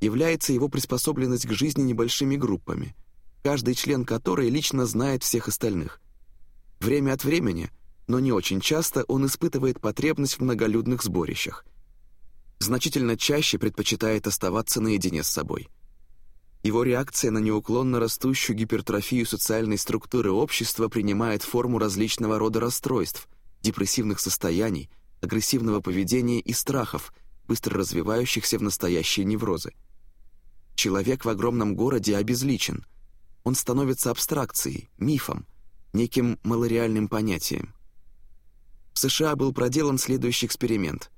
является его приспособленность к жизни небольшими группами, каждый член которой лично знает всех остальных – Время от времени, но не очень часто, он испытывает потребность в многолюдных сборищах. Значительно чаще предпочитает оставаться наедине с собой. Его реакция на неуклонно растущую гипертрофию социальной структуры общества принимает форму различного рода расстройств, депрессивных состояний, агрессивного поведения и страхов, быстро развивающихся в настоящие неврозы. Человек в огромном городе обезличен. Он становится абстракцией, мифом – неким малореальным понятием. В США был проделан следующий эксперимент.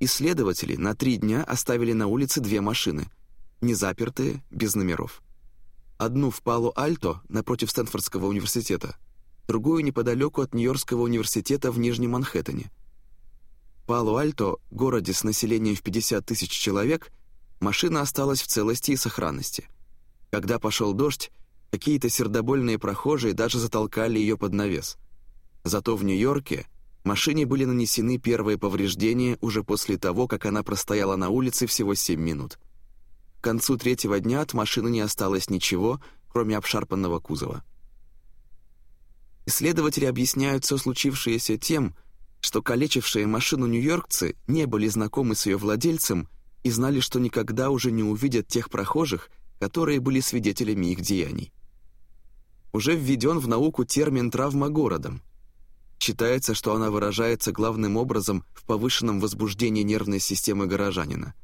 Исследователи на три дня оставили на улице две машины, незапертые, без номеров. Одну в Пало-Альто, напротив Стэнфордского университета, другую неподалеку от Нью-Йоркского университета в Нижнем Манхэттене. Пало-Альто, городе с населением в 50 тысяч человек, машина осталась в целости и сохранности. Когда пошел дождь, Какие-то сердобольные прохожие даже затолкали ее под навес. Зато в Нью-Йорке машине были нанесены первые повреждения уже после того, как она простояла на улице всего 7 минут. К концу третьего дня от машины не осталось ничего, кроме обшарпанного кузова. Исследователи объясняют все случившееся тем, что калечившие машину нью-йоркцы не были знакомы с ее владельцем и знали, что никогда уже не увидят тех прохожих, которые были свидетелями их деяний уже введен в науку термин «травма городом». Считается, что она выражается главным образом в повышенном возбуждении нервной системы горожанина.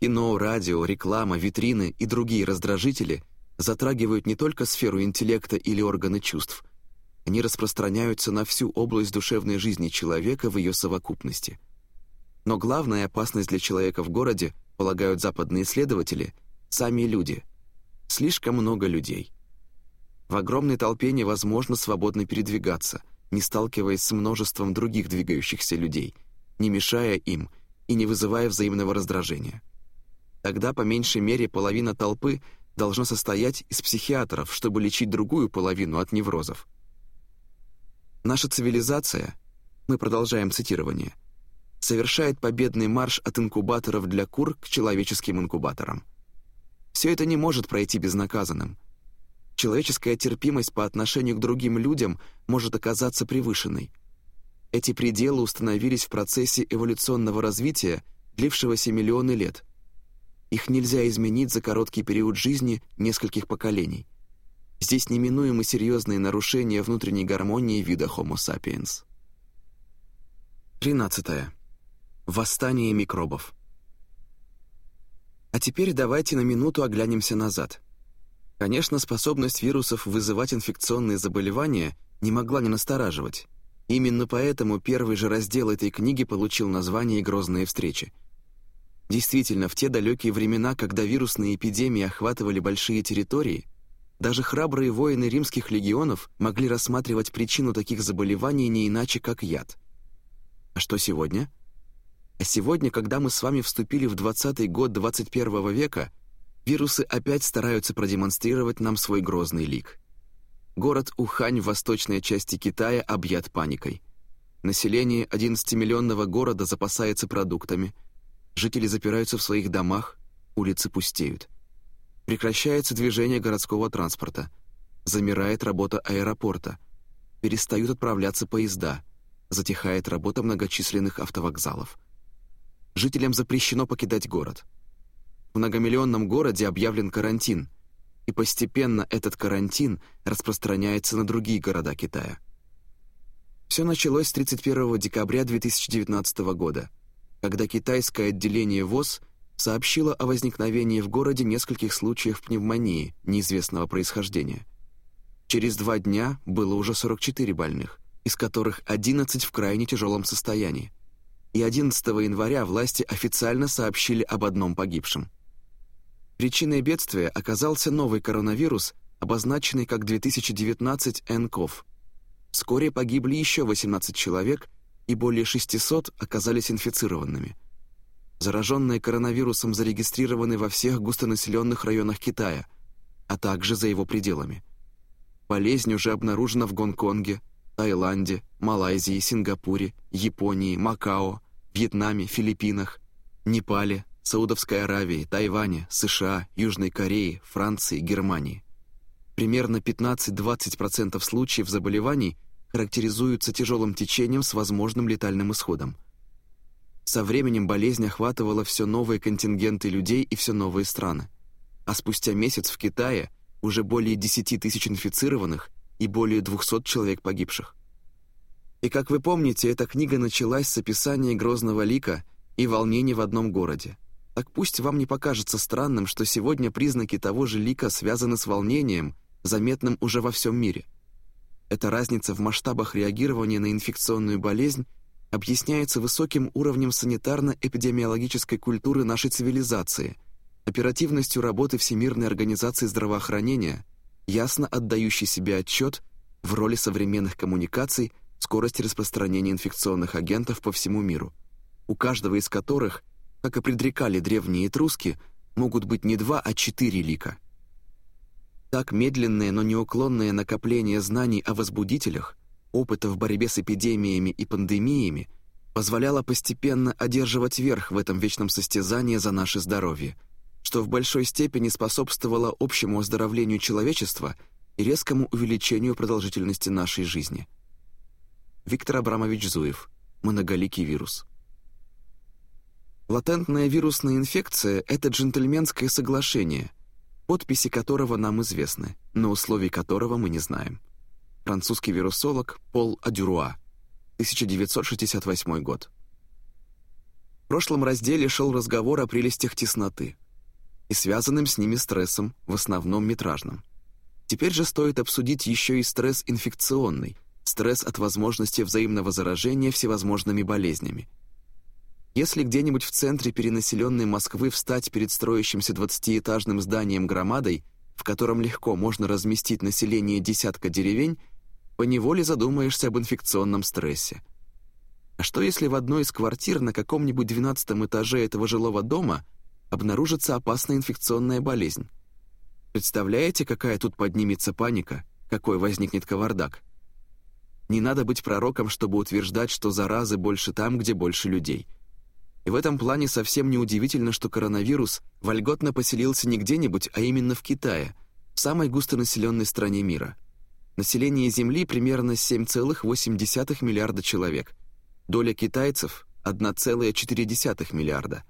Кино, радио, реклама, витрины и другие раздражители затрагивают не только сферу интеллекта или органы чувств. Они распространяются на всю область душевной жизни человека в ее совокупности. Но главная опасность для человека в городе, полагают западные исследователи, сами люди. Слишком много людей – В огромной толпе невозможно свободно передвигаться, не сталкиваясь с множеством других двигающихся людей, не мешая им и не вызывая взаимного раздражения. Тогда по меньшей мере половина толпы должна состоять из психиатров, чтобы лечить другую половину от неврозов. Наша цивилизация, мы продолжаем цитирование, совершает победный марш от инкубаторов для кур к человеческим инкубаторам. Все это не может пройти безнаказанным – человеческая терпимость по отношению к другим людям может оказаться превышенной. Эти пределы установились в процессе эволюционного развития, длившегося миллионы лет. Их нельзя изменить за короткий период жизни нескольких поколений. Здесь неминуемы серьезные нарушения внутренней гармонии вида Homo sapiens. 13. Восстание микробов. А теперь давайте на минуту оглянемся назад – Конечно, способность вирусов вызывать инфекционные заболевания не могла не настораживать. Именно поэтому первый же раздел этой книги получил название «Грозные встречи». Действительно, в те далекие времена, когда вирусные эпидемии охватывали большие территории, даже храбрые воины римских легионов могли рассматривать причину таких заболеваний не иначе, как яд. А что сегодня? А сегодня, когда мы с вами вступили в 20-й год 21 века, вирусы опять стараются продемонстрировать нам свой грозный лик. Город Ухань в восточной части Китая объят паникой. Население 11-миллионного города запасается продуктами, жители запираются в своих домах, улицы пустеют. Прекращается движение городского транспорта, замирает работа аэропорта, перестают отправляться поезда, затихает работа многочисленных автовокзалов. Жителям запрещено покидать город – в многомиллионном городе объявлен карантин, и постепенно этот карантин распространяется на другие города Китая. Все началось с 31 декабря 2019 года, когда китайское отделение ВОЗ сообщило о возникновении в городе нескольких случаев пневмонии неизвестного происхождения. Через два дня было уже 44 больных, из которых 11 в крайне тяжелом состоянии. И 11 января власти официально сообщили об одном погибшем. Причиной бедствия оказался новый коронавирус, обозначенный как 2019 nCoV. Вскоре погибли еще 18 человек, и более 600 оказались инфицированными. Зараженные коронавирусом зарегистрированы во всех густонаселенных районах Китая, а также за его пределами. Болезнь уже обнаружена в Гонконге, Таиланде, Малайзии, Сингапуре, Японии, Макао, Вьетнаме, Филиппинах, Непале, Саудовской Аравии, Тайване, США, Южной Корее, Франции, Германии. Примерно 15-20% случаев заболеваний характеризуются тяжелым течением с возможным летальным исходом. Со временем болезнь охватывала все новые контингенты людей и все новые страны. А спустя месяц в Китае уже более 10 тысяч инфицированных и более 200 человек погибших. И как вы помните, эта книга началась с описания грозного лика и волнений в одном городе – так пусть вам не покажется странным, что сегодня признаки того же лика связаны с волнением, заметным уже во всем мире. Эта разница в масштабах реагирования на инфекционную болезнь объясняется высоким уровнем санитарно-эпидемиологической культуры нашей цивилизации, оперативностью работы Всемирной организации здравоохранения, ясно отдающей себе отчет в роли современных коммуникаций скорости распространения инфекционных агентов по всему миру, у каждого из которых – как и предрекали древние этруски, могут быть не два, а четыре лика. Так медленное, но неуклонное накопление знаний о возбудителях, опыта в борьбе с эпидемиями и пандемиями позволяло постепенно одерживать верх в этом вечном состязании за наше здоровье, что в большой степени способствовало общему оздоровлению человечества и резкому увеличению продолжительности нашей жизни. Виктор Абрамович Зуев. Многоликий вирус. Латентная вирусная инфекция — это джентльменское соглашение, подписи которого нам известны, но условий которого мы не знаем. Французский вирусолог Пол Адюруа, 1968 год. В прошлом разделе шел разговор о прелестях тесноты и связанным с ними стрессом, в основном метражном. Теперь же стоит обсудить еще и стресс инфекционный, стресс от возможности взаимного заражения всевозможными болезнями, если где-нибудь в центре перенаселенной Москвы встать перед строящимся двадцатиэтажным зданием громадой в котором легко можно разместить население десятка деревень, поневоле задумаешься об инфекционном стрессе. А что если в одной из квартир на каком-нибудь двенадцатом этаже этого жилого дома обнаружится опасная инфекционная болезнь? Представляете, какая тут поднимется паника, какой возникнет кавардак? Не надо быть пророком, чтобы утверждать, что заразы больше там, где больше людей. И в этом плане совсем неудивительно, что коронавирус вольготно поселился не где-нибудь, а именно в Китае, в самой густонаселенной стране мира. Население Земли примерно 7,8 миллиарда человек. Доля китайцев — 1,4 миллиарда.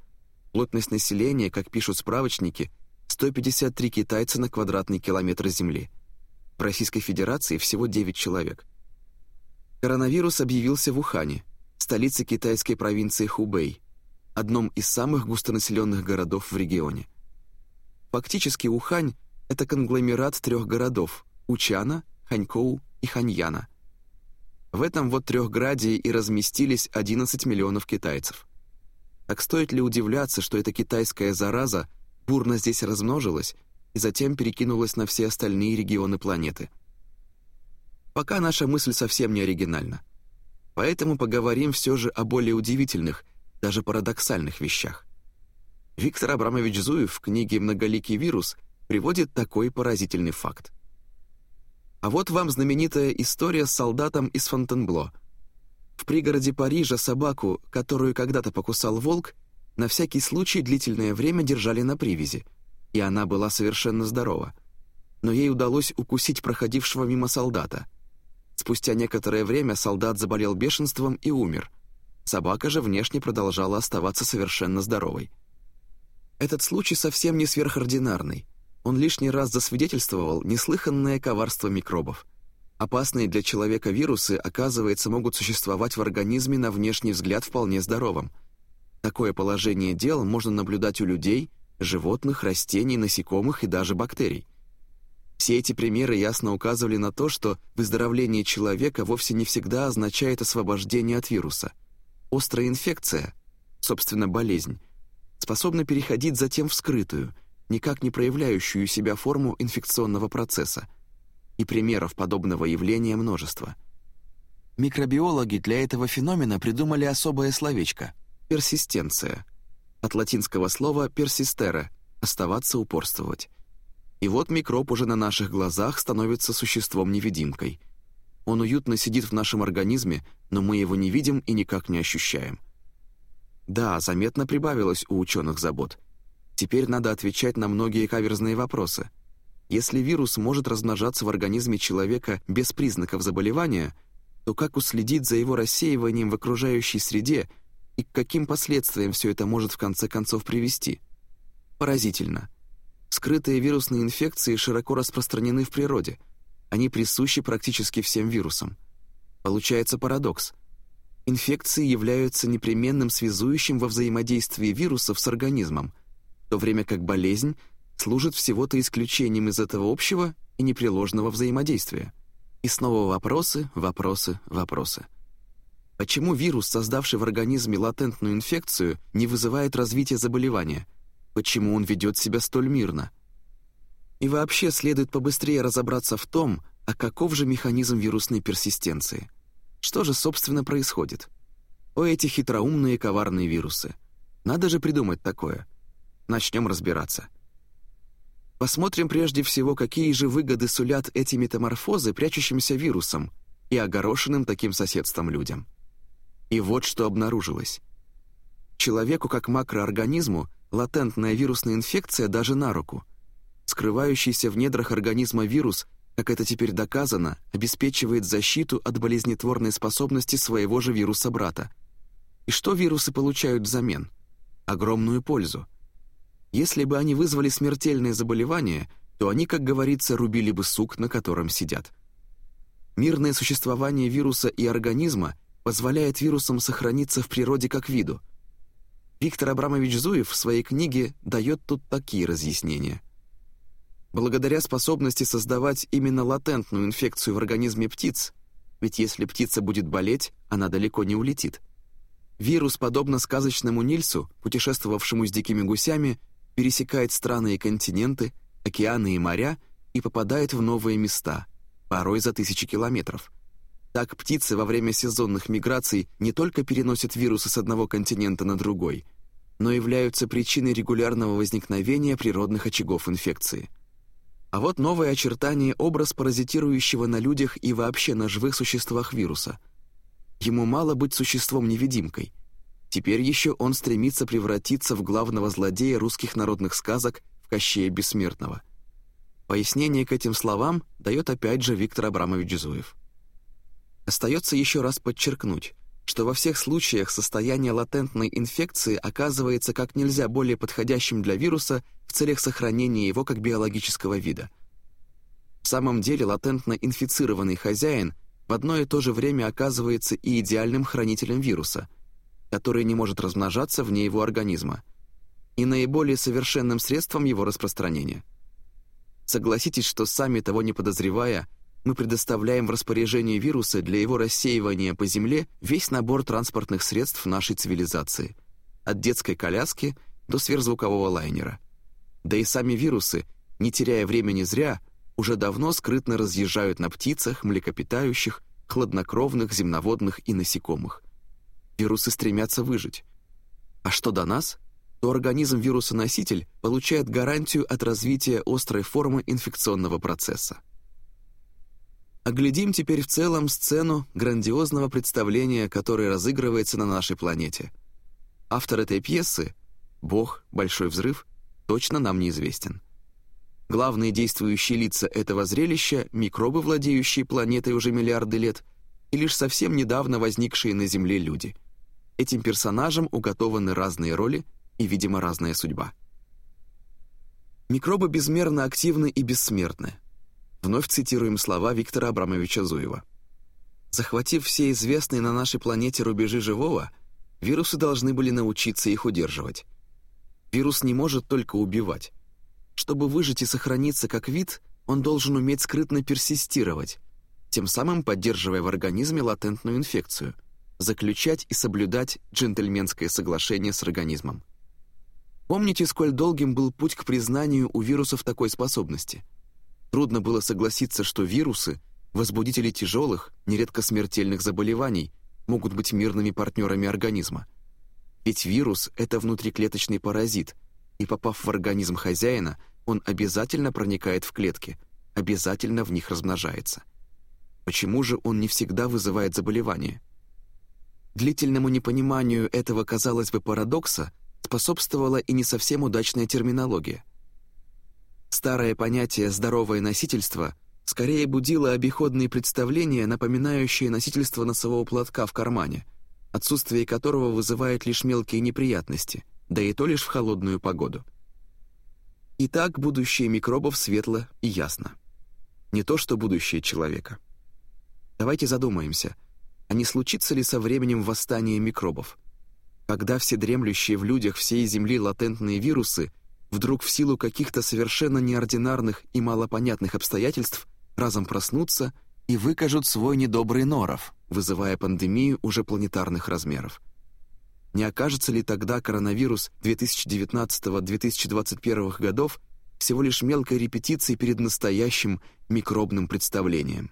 Плотность населения, как пишут справочники, 153 китайца на квадратный километр Земли. В Российской Федерации всего 9 человек. Коронавирус объявился в Ухане, столице китайской провинции Хубэй, одном из самых густонаселенных городов в регионе. Фактически Ухань — это конгломерат трех городов — Учана, Ханькоу и Ханьяна. В этом вот трехградии и разместились 11 миллионов китайцев. Так стоит ли удивляться, что эта китайская зараза бурно здесь размножилась и затем перекинулась на все остальные регионы планеты. Пока наша мысль совсем не оригинальна. Поэтому поговорим все же о более удивительных, даже парадоксальных вещах. Виктор Абрамович Зуев в книге «Многоликий вирус» приводит такой поразительный факт. А вот вам знаменитая история с солдатом из Фонтенбло. В пригороде Парижа собаку, которую когда-то покусал волк, на всякий случай длительное время держали на привязи, и она была совершенно здорова. Но ей удалось укусить проходившего мимо солдата. Спустя некоторое время солдат заболел бешенством и умер. Собака же внешне продолжала оставаться совершенно здоровой. Этот случай совсем не сверхординарный. Он лишний раз засвидетельствовал неслыханное коварство микробов. Опасные для человека вирусы, оказывается, могут существовать в организме на внешний взгляд вполне здоровым – Такое положение дел можно наблюдать у людей, животных, растений, насекомых и даже бактерий. Все эти примеры ясно указывали на то, что выздоровление человека вовсе не всегда означает освобождение от вируса. Острая инфекция, собственно, болезнь, способна переходить затем в скрытую, никак не проявляющую себя форму инфекционного процесса. И примеров подобного явления множество. Микробиологи для этого феномена придумали особое словечко — Персистенция. От латинского слова «persistere» — «оставаться, упорствовать». И вот микроб уже на наших глазах становится существом-невидимкой. Он уютно сидит в нашем организме, но мы его не видим и никак не ощущаем. Да, заметно прибавилось у ученых забот. Теперь надо отвечать на многие каверзные вопросы. Если вирус может размножаться в организме человека без признаков заболевания, то как уследить за его рассеиванием в окружающей среде и к каким последствиям все это может в конце концов привести. Поразительно. Скрытые вирусные инфекции широко распространены в природе. Они присущи практически всем вирусам. Получается парадокс. Инфекции являются непременным связующим во взаимодействии вирусов с организмом, в то время как болезнь служит всего-то исключением из этого общего и непреложного взаимодействия. И снова вопросы, вопросы, вопросы. Почему вирус, создавший в организме латентную инфекцию, не вызывает развития заболевания? Почему он ведет себя столь мирно? И вообще следует побыстрее разобраться в том, а каков же механизм вирусной персистенции. Что же, собственно, происходит? О, эти хитроумные коварные вирусы. Надо же придумать такое. Начнем разбираться. Посмотрим прежде всего, какие же выгоды сулят эти метаморфозы прячущимся вирусам и огорошенным таким соседством людям. И вот что обнаружилось. Человеку как макроорганизму латентная вирусная инфекция даже на руку. Скрывающийся в недрах организма вирус, как это теперь доказано, обеспечивает защиту от болезнетворной способности своего же вируса-брата. И что вирусы получают взамен? Огромную пользу. Если бы они вызвали смертельное заболевание, то они, как говорится, рубили бы сук, на котором сидят. Мирное существование вируса и организма – позволяет вирусам сохраниться в природе как виду. Виктор Абрамович Зуев в своей книге дает тут такие разъяснения. Благодаря способности создавать именно латентную инфекцию в организме птиц, ведь если птица будет болеть, она далеко не улетит. Вирус, подобно сказочному Нильсу, путешествовавшему с дикими гусями, пересекает страны и континенты, океаны и моря и попадает в новые места, порой за тысячи километров. Так птицы во время сезонных миграций не только переносят вирусы с одного континента на другой, но являются причиной регулярного возникновения природных очагов инфекции. А вот новое очертание образ паразитирующего на людях и вообще на живых существах вируса. Ему мало быть существом-невидимкой. Теперь еще он стремится превратиться в главного злодея русских народных сказок в Кощея Бессмертного. Пояснение к этим словам дает опять же Виктор Абрамович Зуев. Остается еще раз подчеркнуть, что во всех случаях состояние латентной инфекции оказывается как нельзя более подходящим для вируса в целях сохранения его как биологического вида. В самом деле латентно инфицированный хозяин в одно и то же время оказывается и идеальным хранителем вируса, который не может размножаться вне его организма, и наиболее совершенным средством его распространения. Согласитесь, что сами того не подозревая – мы предоставляем в распоряжение вируса для его рассеивания по Земле весь набор транспортных средств нашей цивилизации, от детской коляски до сверхзвукового лайнера. Да и сами вирусы, не теряя времени зря, уже давно скрытно разъезжают на птицах, млекопитающих, хладнокровных, земноводных и насекомых. Вирусы стремятся выжить. А что до нас, то организм вируса-носитель получает гарантию от развития острой формы инфекционного процесса. Оглядим теперь в целом сцену грандиозного представления, которое разыгрывается на нашей планете. Автор этой пьесы, Бог, Большой взрыв, точно нам неизвестен. Главные действующие лица этого зрелища — микробы, владеющие планетой уже миллиарды лет, и лишь совсем недавно возникшие на Земле люди. Этим персонажам уготованы разные роли и, видимо, разная судьба. Микробы безмерно активны и бессмертны — Вновь цитируем слова Виктора Абрамовича Зуева. Захватив все известные на нашей планете рубежи живого, вирусы должны были научиться их удерживать. Вирус не может только убивать. Чтобы выжить и сохраниться как вид, он должен уметь скрытно персистировать, тем самым поддерживая в организме латентную инфекцию, заключать и соблюдать джентльменское соглашение с организмом. Помните, сколь долгим был путь к признанию у вирусов такой способности – Трудно было согласиться, что вирусы, возбудители тяжелых, нередко смертельных заболеваний, могут быть мирными партнерами организма. Ведь вирус — это внутриклеточный паразит, и попав в организм хозяина, он обязательно проникает в клетки, обязательно в них размножается. Почему же он не всегда вызывает заболевания? Длительному непониманию этого, казалось бы, парадокса способствовала и не совсем удачная терминология. Старое понятие «здоровое носительство» скорее будило обиходные представления, напоминающие носительство носового платка в кармане, отсутствие которого вызывает лишь мелкие неприятности, да и то лишь в холодную погоду. Итак, будущее микробов светло и ясно. Не то, что будущее человека. Давайте задумаемся, а не случится ли со временем восстание микробов? Когда все дремлющие в людях всей Земли латентные вирусы – вдруг в силу каких-то совершенно неординарных и малопонятных обстоятельств разом проснутся и выкажут свой недобрый норов, вызывая пандемию уже планетарных размеров. Не окажется ли тогда коронавирус 2019-2021 годов всего лишь мелкой репетицией перед настоящим микробным представлением?